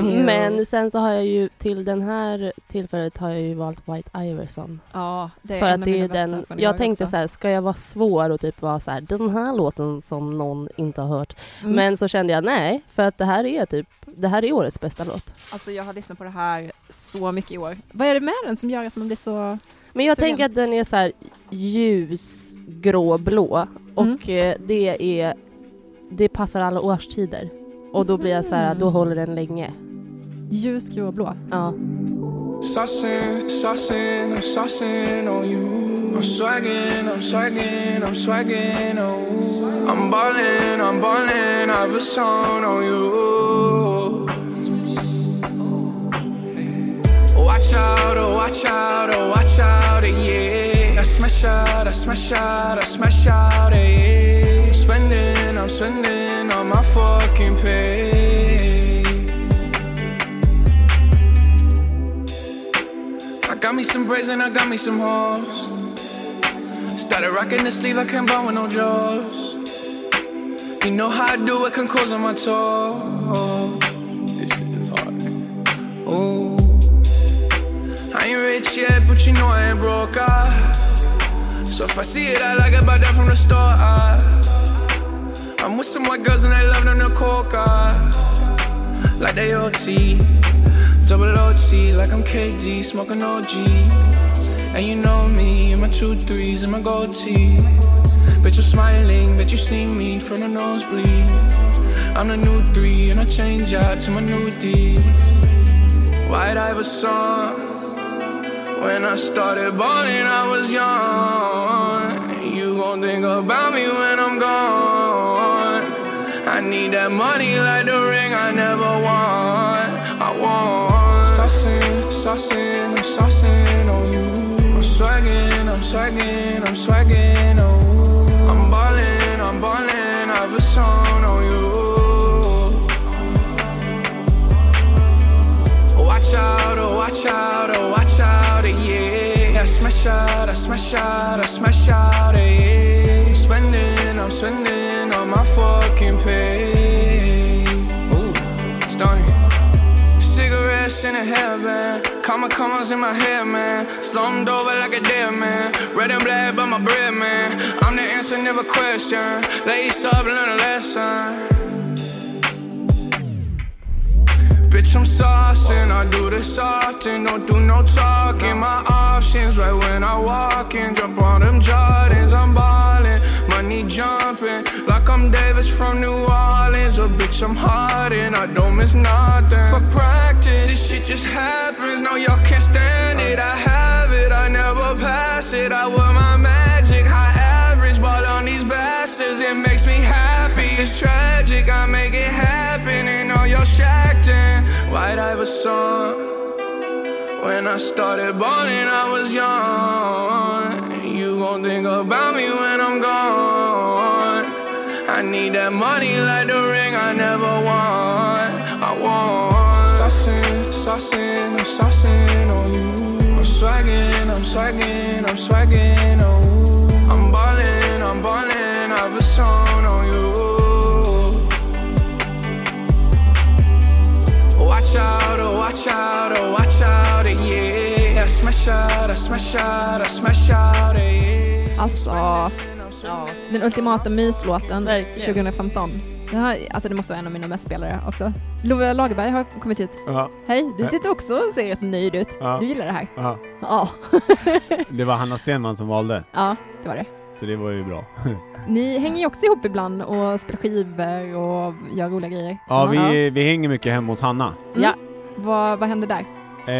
Jo. men sen så har jag ju till den här tillfället har jag ju valt White Iverson. Ja, det är För en att av det mina är den, jag tänkte också. så här, ska jag vara svår och typ vara så här, den här låten som någon inte har hört. Mm. Men så kände jag nej, för att det här är typ, det här är årets bästa låt. Alltså jag har lyssnat på det här så mycket i år. Vad är det med den som gör att man blir så... Men jag sugen? tänker att den är så här ljus, grå, blå och Mm. det är, det passar alla årstider. Och då blir jag så här, då Mm. håller den länge. Ljusgrå och blå? Ja. Saucing, saucing, I'm saucing on you. I'm swagging, I'm swagging, I'm swagging. I'm ballin', I'm ballin', I've a song on you. Watch out, oh, watch out, oh, watch out, eh, yeah. I smash out, I smash out, I smash out, eh, yeah. I'm spending, I'm spending on my fucking pay. I got me some braids and I got me some hoes. Started rocking the sleeve, I can't buy with no jaws. You know how I do it, can close on my toes. This shit is hard. Ooh. I ain't rich yet, but you know I ain't broke. Ah. So if I see it, I like it, buy that from the store. Ah. I'm with some white girls and they love them to coca. Like they OT. Double OT, like I'm KD, smoking OG. And you know me, and my two threes and my gold tee. Bet you're smiling, bet you see me from the nosebleed. I'm the new three, and I change out to my new D. White Iverson. When I started balling, I was young. You gon' think about me when I'm gone. I need that money like the ring I never won. I want. Saucing, saucing, I'm saucing on you. I'm swagging, I'm swagging, I'm swagging, oh. I'm ballin', I'm ballin', I've a song on you. Watch out, oh, watch out, oh, watch out, out, I smash out, eh, yeah. I'm spending, I'm spending on my fucking pay. Ooh. Cigarettes in a hairband. Comma commas in my head, man. Slumped over like a dead man. Red and black, but my bread, man. I'm the answer, never question. Lace up, learn a lesson. Bitch, I'm saucing. I do this often. Don't do no talking. My options right when I walk in. Jump on them Jordans. I'm ballin'. Money jumping. Like I'm Davis from New Orleans. Oh, bitch, I'm hard and I don't miss nothing. For practice, this shit just happens. No, y'all can't stand it. I have it. I never pass it. I wear my White Iverson. When I started balling, I was young. You gon' think about me when I'm gone. I need that money like the ring I never won. I want. Saucing, saucing, I'm saucing on you. I'm swagging, I'm swagging, I'm swagging, oh. I'm ballin', I'm ballin', Watch out, oh, watch out, oh, watch out, eh, yeah. out, I smash out, yeah. Alltså, den ultimata myslåten Verkligen. 2015. Den här, alltså det måste vara en av mina mest spelare också. Love Lagerberg har kommit hit. Ja. Hej, du sitter också och ser rätt nöjd ut. Ja. Du gillar det här? Ja. Ja. Det var Hanna Stenman som valde. Ja, det var det. Så det var ju bra. Ni hänger ju också ihop ibland och spelar skivor och gör roliga grejer. Ja, vi, vi hänger mycket hemma hos Hanna. Mm. Vad, vad händer där? Eh,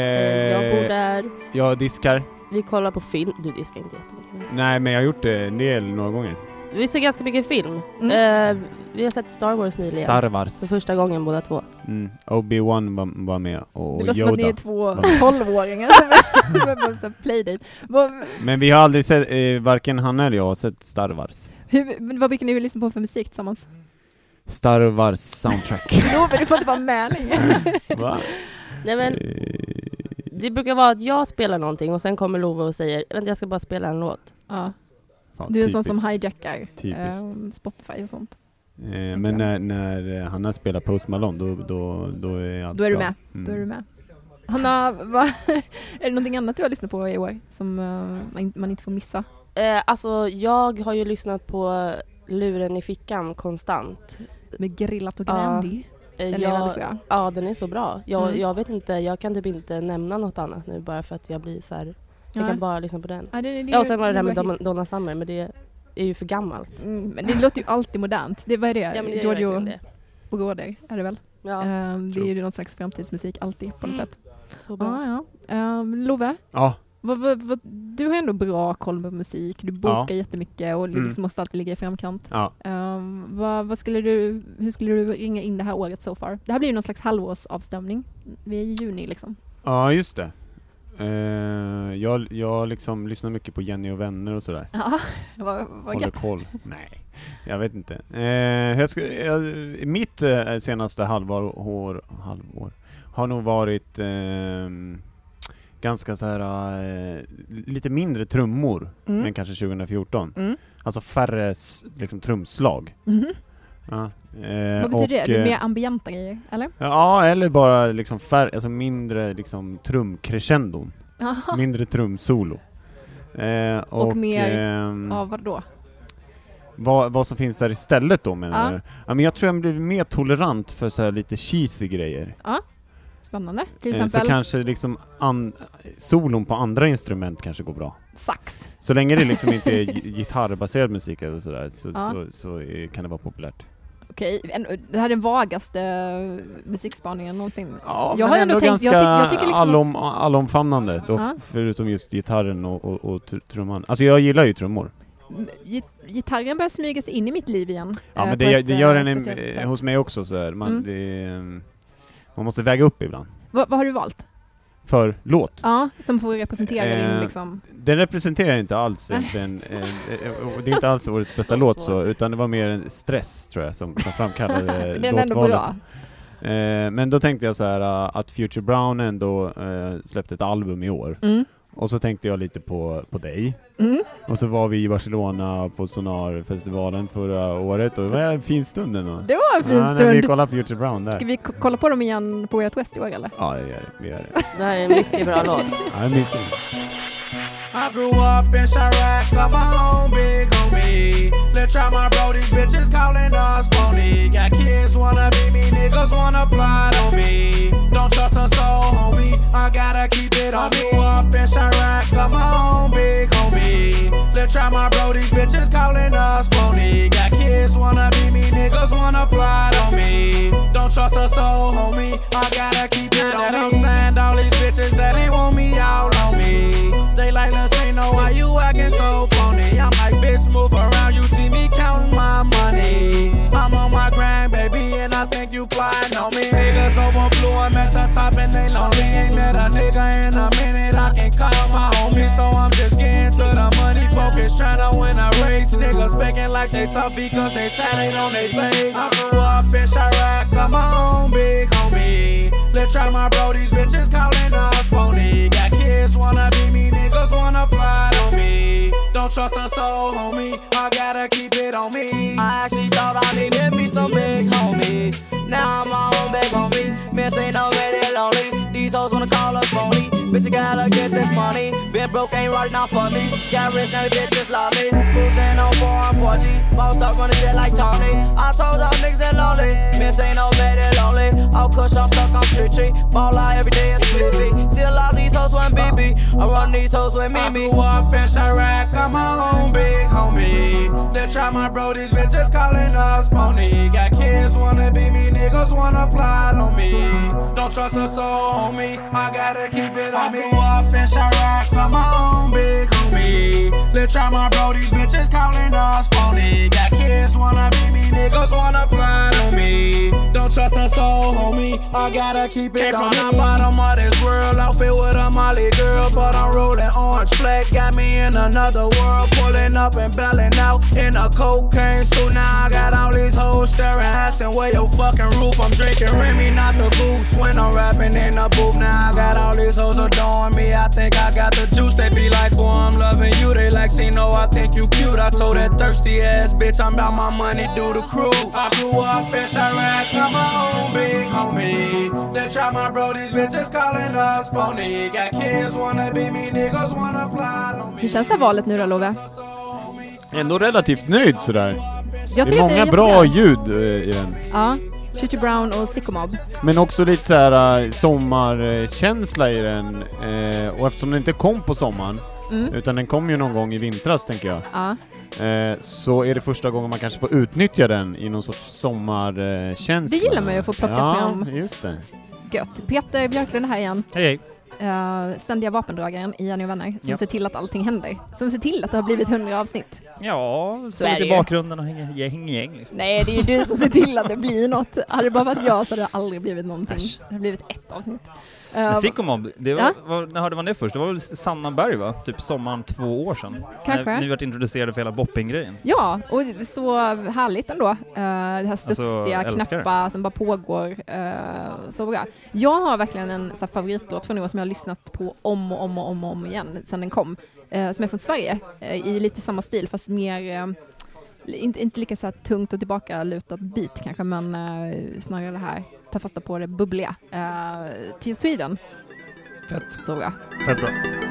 Jag bor där, Jag diskar. vi kollar på film. Du diskar inte jättemycket. Nej, men jag har gjort det en del några gånger. Vi ser ganska mycket film. Mm. Eh, vi har sett Star Wars nyligen. Star Wars. För första gången båda två. Mm. Obi-Wan var, var med och Det låter som att ni Yoda. är två tolvåringar som är på playdate. Men vi har aldrig sett, eh, varken Hanna eller jag har sett Star Wars. hur, men vad brukar ni lyssna på för musik tillsammans? Star Wars soundtrack. Love, du får inte vara med längre. Va? Nej men, det brukar vara att jag spelar någonting och sen kommer Love och säger vänta jag ska bara spela en låt. Ja. Ja, Du är en sån som hijackar eh, Spotify och sånt. Eh, men när, när Hanna spelar Post Malone, då, då, då är allt Då är du bra. med. Mm. Då är du med. Hanna, va, är det någonting annat du har lyssnat på i år som eh, man, man inte får missa? Eh, alltså jag har ju lyssnat på luren i fickan konstant. Med grillat och Ja. Grandi. Eh, Den är jag- väldigt bra. Ja den är så bra. Jag, Mm. jag vet inte, jag kan typ inte nämna något annat nu bara för att jag blir så här. Jag Ja. kan bara lyssna på den. Ja, det- det- ja och sen var det det det här med Donna, hit. Donna Summer men det är ju för gammalt. Mm, men det låter ju alltid modernt. Det, vad är det? Ja, men det är Giorgio. Boroder är det väl? Ja. Ehm, det är ju någon slags framtidsmusik alltid på något Mm. sätt. Så bra. Ja, ja. Ehm, Love, Ja. Vad, vad, vad, du har ändå bra koll på musik. Du bokar Ja. jättemycket och Mm. liksom måste alltid ligga i framkant. Ja. Ehm, vad, skulle du, hur skulle du ringa in det här året so far? Det här blir ju någon slags halvårsavstämning. Vi är i juni liksom. Ja, just det. Eh, jag, jag liksom lyssnar mycket på Jenny och vänner och sådär. Ja, vad, vad Håller gött. koll. Nej, jag vet inte. Eh, jag skulle, jag, mitt eh, senaste halvår, år, halvår har nog varit ehm, ganska så här eh, lite mindre trummor Mm. än kanske 2014. Mm. Alltså färre liksom, trumslag. Mhm. Ja, eh, Vad betyder och, Det är eh, mer ambienta grejer, eller? Ja, eller bara liksom färre, alltså mindre liksom trumcrescendon. Mindre trumsolo. Eh, och Och, mer ehm, av vad då? vad, vad som finns där istället då menar Ja. du? Ja, men jag tror jag blir mer tolerant för så här lite cheesy grejer. Ja, spännande. Till Eh, så exempel kanske liksom an- solon på andra instrument kanske går bra. sax. Så länge det liksom inte är gi- gitarrbaserad musik eller sådär så, Ja. så, så kan det vara populärt. Okej, det här är den vagaste musikspaningen någonsin. Ja, jag men ändå tänkt- ganska jag, tyck- jag tycker liksom allom, allomfamnande, då, Ja. förutom just gitarren och, och, och tr- trumman. Alltså jag gillar ju trummor. gitarren börjar smyga sig in i mitt liv igen. Ja eh, men det, det gör den eh, hos mig också så här. Man, Mm. det, eh, man måste väga upp ibland. Vad, vad har du valt? För låt. Ja, som får representera din Eh, liksom... Den representerar inte alls egentligen, eh, eh, och det är inte alls årets bästa låt så, utan det var mer en stress tror jag som, som framkallade Den är ändå låtvalet. bra. Eh, men då tänkte jag så här eh, att Future Brown ändå eh, släppte ett album i år. Mm. Och så tänkte jag lite på, på dig. Mm. Och så var vi i Barcelona på Sonarfestivalen förra året och det var en fin stund ändå. Det var en fin ja, När vi stund. kollade Future Brown där. Ska vi ko- kolla på dem igen på Way Out West i år eller? Ja, det gör det. Vi gör det. Det här är en mycket bra låt. Ja, det är mysigt. I grew up in Chirac, got my own big homie. Let's try my bro, these bitches calling us phony. Got kids wanna be me, niggas wanna plot on me. Don't trust us all, homie. I gotta keep it on me. I grew up in Chirac, got my own big homie. Let's try my bro, these bitches calling us phony. Got kids wanna be me, niggas wanna plot on me. Don't trust us all, homie. I gotta keep it on me. I'm saying all these bitches that ain't want me out on me. They like, let's ain't know why you acting so phony. I'm like, bitch, move around. You see me counting my money. I'm on my grind, baby, and I think you plotting on me. Niggas over blue, I'm at the top and they lonely. Ain't met a nigga in a minute. I can call my homie, so I'm just getting to the money. Focus, tryna win a race. Niggas faking like they tough because they tatted on their face. I grew up in Chirac, got my own big homie. Let's try my bro, these bitches calling us phony. Got kids wanna be me, niggas wanna plot on me. Don't trust a soul, homie. I gotta keep it on me. I actually thought I needed me some big homies. Now I'm my own big homie. Miss ain't already lonely. These hoes wanna call us phony. Bitch, you gotta get this money. Been broke, ain't right now for me. Got rich, now the bitches love me. Cruising on 4 on 4G. Boss up running shit like Tony. I told y'all niggas they lonely. Miss ain't no already lonely. All kush, I'm stuck on tree tree. Ball out every day, it's sleepy. See a lot of these hoes want BB. I run these hoes with Mimi. I grew up in Chirac, I'm my own big homie. Let's try my bro, these bitches calling us phony. Got kids wanna be me, niggas wanna plot on me. Don't trust a soul, homie. I gotta keep it on me. I grew up in Chirac, I'm my own big homie. Let's try my bro, these bitches calling us phony. Got kids wanna be me, niggas wanna plot on me. Don't trust a soul, homie. I gotta keep it on from the bottom of this world. Outfit with a Molly girl, but I'm rolling orange flag. Got me in another world, pulling up and belling out in a cocaine suit. Now I got all these hoes staring, asking where your fucking roof. I'm drinking Remy, not the goose. When I'm rapping in the booth, now I got all these hoes adoring me. I think I got the juice. They be like, boy, I'm loving you. They like, see, no, I think you cute. I told that thirsty ass bitch, I'm about my money, do the crew. I grew up in Chirac, I'm my own big homie. They try my bro, these bitches calling us phony. Got kids wanna be me, niggas wanna plot on me. Hur känns det här valet nu då Love? Ändå relativt nöjd sådär. Jag det är att det är många bra ljud eh, i den. Ja, Future Brown och Sicko Mob. Men också lite så här äh, sommarkänsla i den. Eh, och eftersom den inte kom på sommaren, Mm. utan den kom ju någon gång i vintras tänker jag. Ja. Eh, så är det första gången man kanske får utnyttja den i någon sorts sommarkänsla. Det gillar man ju att få plocka ja, fram. just det. Gött. Peter Björklund är här igen. Hej hej. Uh, ständiga vapendragaren i Jenny vänner som Ja. ser till att allting händer. Som ser till att det har blivit 100 avsnitt. Ja, Så lite i bakgrunden och hänger gäng gäng liksom. Nej, det är ju du som ser till att det blir något. Hade det bara varit jag så hade det aldrig blivit någonting. Det hade blivit ett avsnitt. Men Sickomob, det var, Ja. var, när hörde man det först? Det var väl Sanna Berg va? Typ sommaren två år sedan? Kanske. När ni vart introducerade för hela bopping-grejen. Ja, och så härligt ändå. Uh, det här studsiga, Alltså, älskar det. knappa som bara pågår. Uh, så bra. Jag har verkligen en så här, favoritlåt från i år som jag har lyssnat på om och om och om, och om igen sedan den kom. Uh, som är från Sverige, uh, i lite samma stil fast mer inte, inte lika så här tungt och tillbakalutat beat kanske, men uh, snarare det här, ta fasta på det bubbliga. Uh, till Sweden. Fett. Så bra. Fett bra.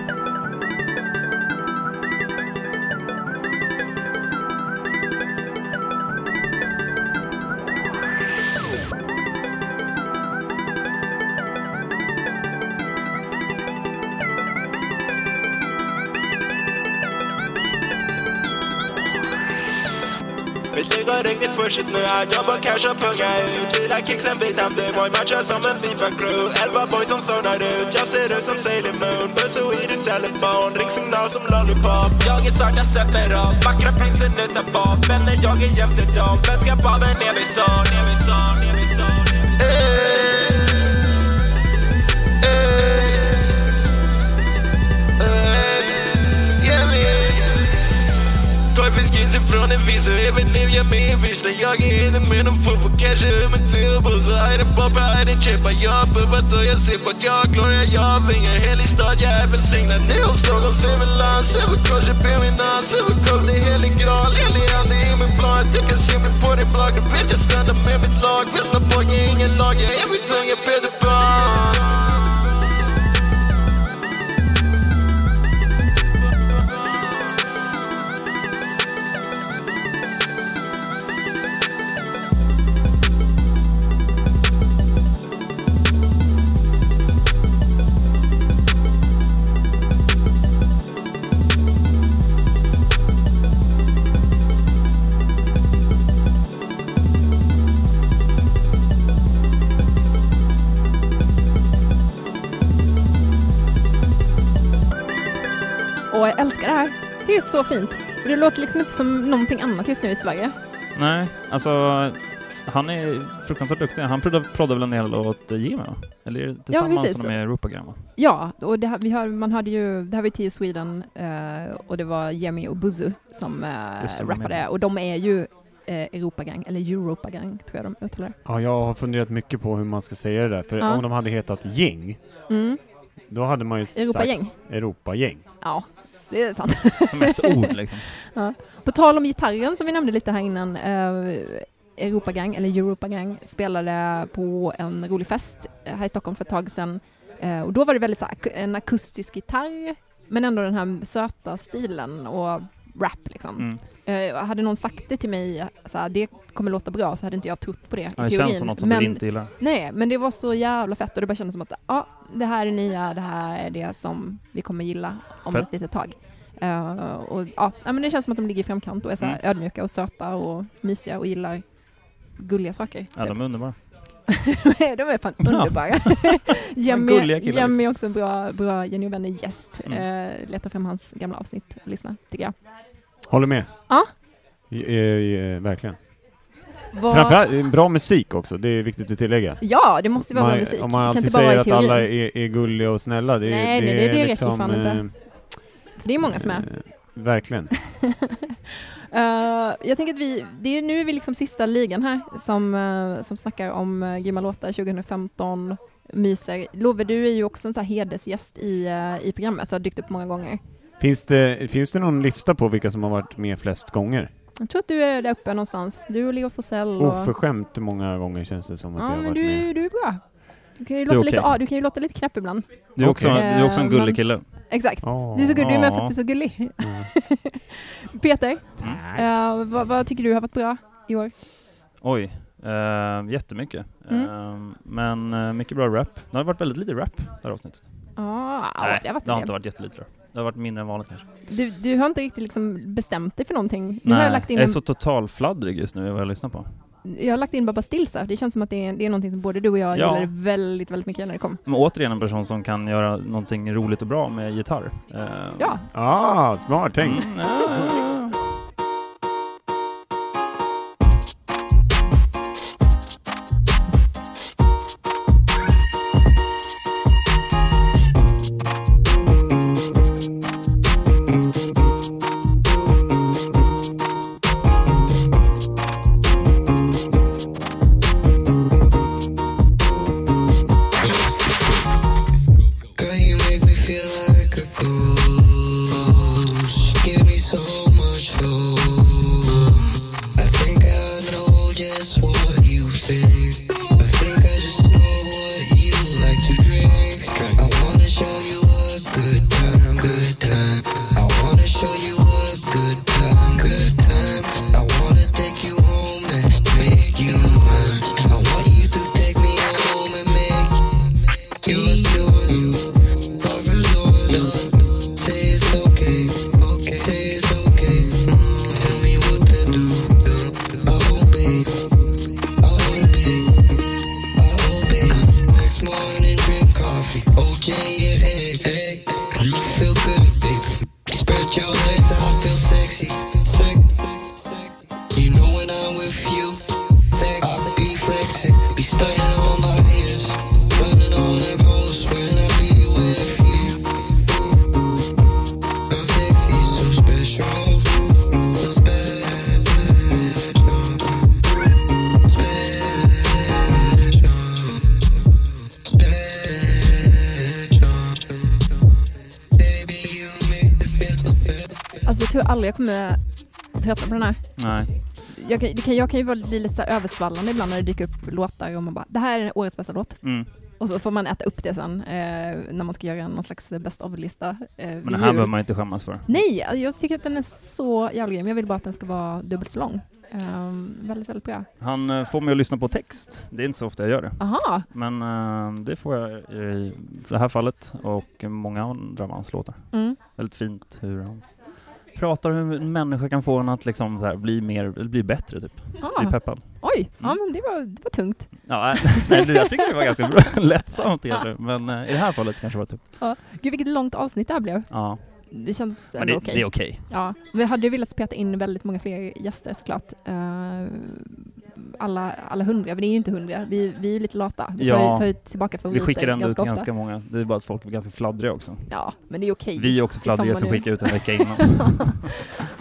Går nu, jag jobba cash och punga ut Fyra kicks, en bit Boy matchar som en Fifa-crew Elva boys som zonar ut, jag ser ut som Sailor Moon. Buss och i din telefon, ringsignal som Lollipop Jag är snart separat, vackra prinsen utan bak Vänner, jag är jämte dem, vänskap av en evig son Korpens från ifrån en vis och även nu jag med en viss När jag är inne med nån full för kanske med turbo Så är det pop, är det chippa Jag har pufpat och jag ser på att jag har gloria Jag har vingar, helig stad, jag är välsignad Nu hos någon sevelans Överkorset på min det helig graal Helig ande i min plan du kan se mig på din blogg Du vet jag stannar med mitt lag Lyssna på, jag är ingen lag Jag är mitt unga Peter så fint. Det låter liksom inte som någonting annat just nu i Sverige. Nej, alltså han är fruktansvärt duktig. Han proddar väl en del åt Jimmy? Eller tillsammans precis. som de är Europagram va? Ja, och det vi hör, man hörde ju, det här var ju Tio Sweden eh, och det var Jemmy och Buzu som eh, det, rappade och de är ju eh, Europagang, eller Europagang tror jag de uttalar. Ja, jag har funderat mycket på hur man ska säga det där. För Ja. om de hade hetat gäng, Mm. då hade man ju Europagäng. sagt Europagäng. Ja. Det är sant. Som ett ord liksom. ja. På tal om gitarren som vi nämnde lite här innan, eh, Europagang, eller Europagang, spelade på en rolig fest eh, här i Stockholm för ett tag sedan. Eh, och då var det väldigt så en akustisk gitarr, men ändå den här söta stilen och rap liksom. Mm. Eh, hade någon sagt det till mig, så här, det kommer låta bra, så hade inte jag trott på det i Ja, det teorin. känns som något som men, du inte gillar. Nej, men det var så jävla fett och det bara kändes som att ja, det här är nya, det här är det som vi kommer gilla om Fett. ett litet tag. Eh, och ja, men det känns som att de ligger i framkant och är så Mm. ödmjuka och söta och mysiga och gillar gulliga saker. Ja, de är underbara. de är fan underbara. Jemmy, killar, Jemmy liksom. är också en bra, bra Jenny och vänner-gäst. Mm. Eh, leta fram hans gamla avsnitt och lyssna, tycker jag. Håller med. Ja. I- i- verkligen. Vad- Framförallt eh, bra musik också, det är viktigt att tillägga. Ja, det måste vara bra Man- musik. Om man alltid säger att alla är, är gulliga och snälla, det, Nej, det, nej, det- det räcker liksom, fan inte. eh, För det är många som är. Verkligen. Eh, jag tänker att vi, det är, nu är vi liksom sista ligan här som, uh, som snackar om uh, grymma låtar 2015, myser. Love, du är ju också en sån här hedersgäst i, uh, i programmet och har dykt upp många gånger. Finns det, finns det någon lista på vilka som har varit med flest gånger? Jag tror att du är där uppe någonstans. Du och Leo Forsell och... Oförskämt många gånger känns det som att jag Ja, har men varit du, med. du är bra. Du kan ju låta, lite, okej. ah, du kan ju låta lite knäpp ibland. Du är också, du är också en gullig men- kille. Exakt. Åh. Du är så gullig, du är med för att du är så gullig. Peter, eh, vad, vad tycker du har varit bra i år? Oj, uh, jättemycket. Mm. Eh, men eh, mycket bra rap. Det har varit väldigt lite rap det här avsnittet. Ah, Nej, det har varit det har inte varit jättelite rap. Det har varit mindre än vanligt kanske. Du, du har inte riktigt liksom bestämt dig för någonting. Nu har Nej, jag lagt in jag är en, så totalfladdrig just nu i vad jag lyssnar på. Jag har lagt in Baba Stilsa. Det känns som att det är, det är någonting som både du och jag Ja. gillade väldigt, väldigt mycket när det kom. Men återigen en person som kan göra någonting roligt och bra med gitarr. Eh, Ja. Ah, smart tänkt. Mm, ja. Jag kommer tröttna på den här. Nej. Jag kan, kan, jag kan ju bli lite så översvallande ibland när det dyker upp låtar och man bara, det här är årets bästa låt. Mm. Och så får man äta upp det sen eh, när man ska göra någon slags best of-lista. Eh, Men det här behöver man inte skämmas för. Nej, jag tycker att den är så jävla grym. Jag vill bara att den ska vara dubbelt så lång. Ehm, väldigt, väldigt bra. Han eh, får mig att lyssna på text. Det är inte så ofta jag gör det. Aha. Men eh, det får jag i det här fallet och många andra av hans låtar. Mm. Väldigt fint hur han pratar om hur en människa kan få en att liksom så här bli mer, bli bättre typ. Ah. Bli peppad. Oj, ja men det var, det var tungt. Ja, nej, jag tycker det var ganska bra. lättsamt kanske, men eh, i det här fallet kanske det var tufft. Ja. Gud vilket långt avsnitt det här blev. Ja. Det känns ändå det- okej. det är okej. Ja, vi hade ju velat peta in väldigt många fler gäster såklart. Eh, alla, alla hundra, men det är ju inte hundra. Vi, vi är lite lata. Vi ju- tar ju tillbaka vi favoriter skickar ändå ut ganska ofta. ganska många. Det är bara att folk är ganska fladdriga också. Ja, men det är okej. Vi är också är fladdriga som nu. skickar ut en vecka innan.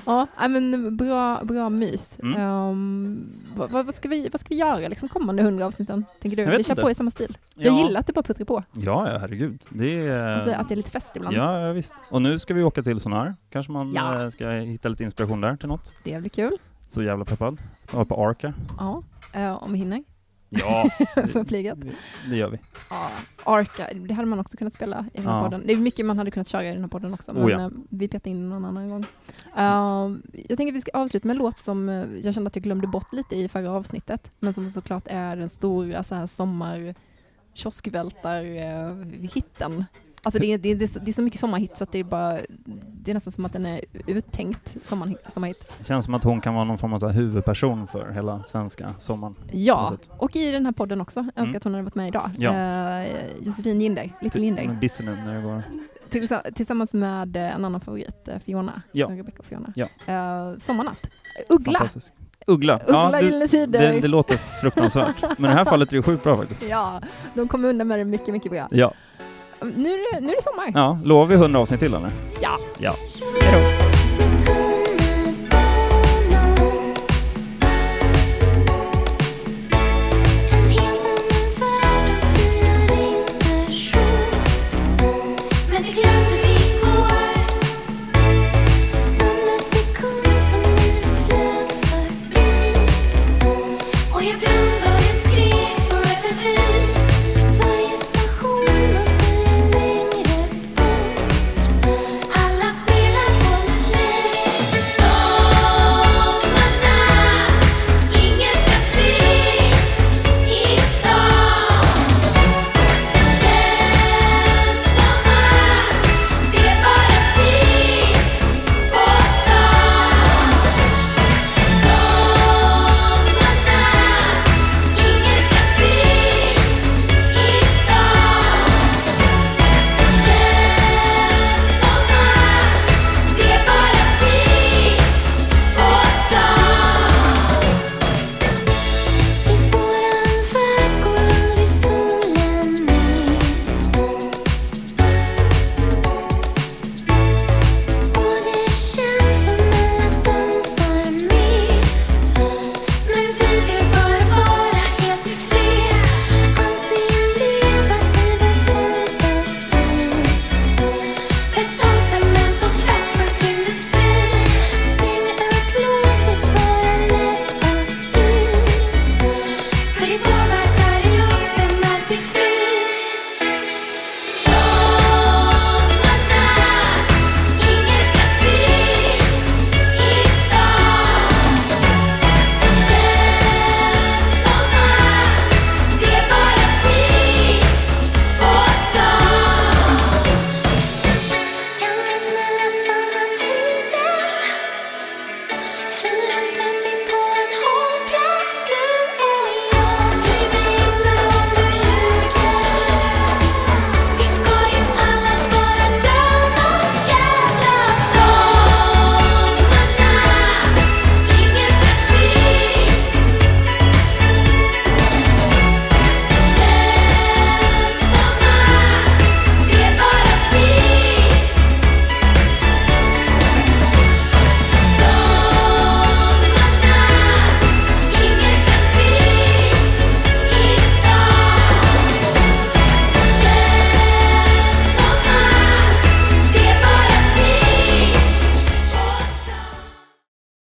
Ja, men bra, bra mys. Mm. Ehm, vad, vad, ska vi, vad ska vi göra liksom kommande hundra avsnitten, tänker du? Jag Vi kör inte. på i samma stil. Jag Ja. gillar att det bara puttrar på. Ja, ja, herregud. Det är... Alltså att det är lite fest ibland. Ja, ja, visst. Och nu ska vi åka till Sonar. Kanske man Ja. eh, ska hitta lite inspiration där till något. Det blir kul. Så jävla peppad. Och på Arca. Ja, eh, om vi hinner. Ja, För flyget. det gör vi. Ja, Arca, det hade man också kunnat spela i den här Ja. podden. Det är mycket man hade kunnat köra i den här podden också, men Oh ja. eh, vi petar in någon annan gång. Uh, jag tänker att vi ska avsluta med en låt som eh, jag kände att jag glömde bort lite i förra avsnittet, men som såklart är den stora så här sommar kioskvältar-hitten. Alltså det är, det, är, det, är så, det är så mycket att det är bara, det är nästan som att den är uttänkt sommar, sommarhit. Det känns som att hon kan vara någon form av så huvudperson för hela svenska sommaren. Ja, och i den här podden också. Önskar Mm. att hon hade varit med idag. Ja. Eh, Josefin Linder, Little Linder. nu när det går. Tillsa- Tillsammans med eh, en annan favorit, eh, Fiona. Ja. Rebecca Fiona. Ja. Eh, Sommarnatt. Uggla. Uggla. Uggla du- Gyllene Tider. det, det låter fruktansvärt. Men i det här fallet är det sjukt bra faktiskt. Ja, de kom undan med det mycket, mycket bra. Ja. Nu nu är det sommar. Ja, lovar vi 100 avsnitt till eller? Ja. Ja. Hej då.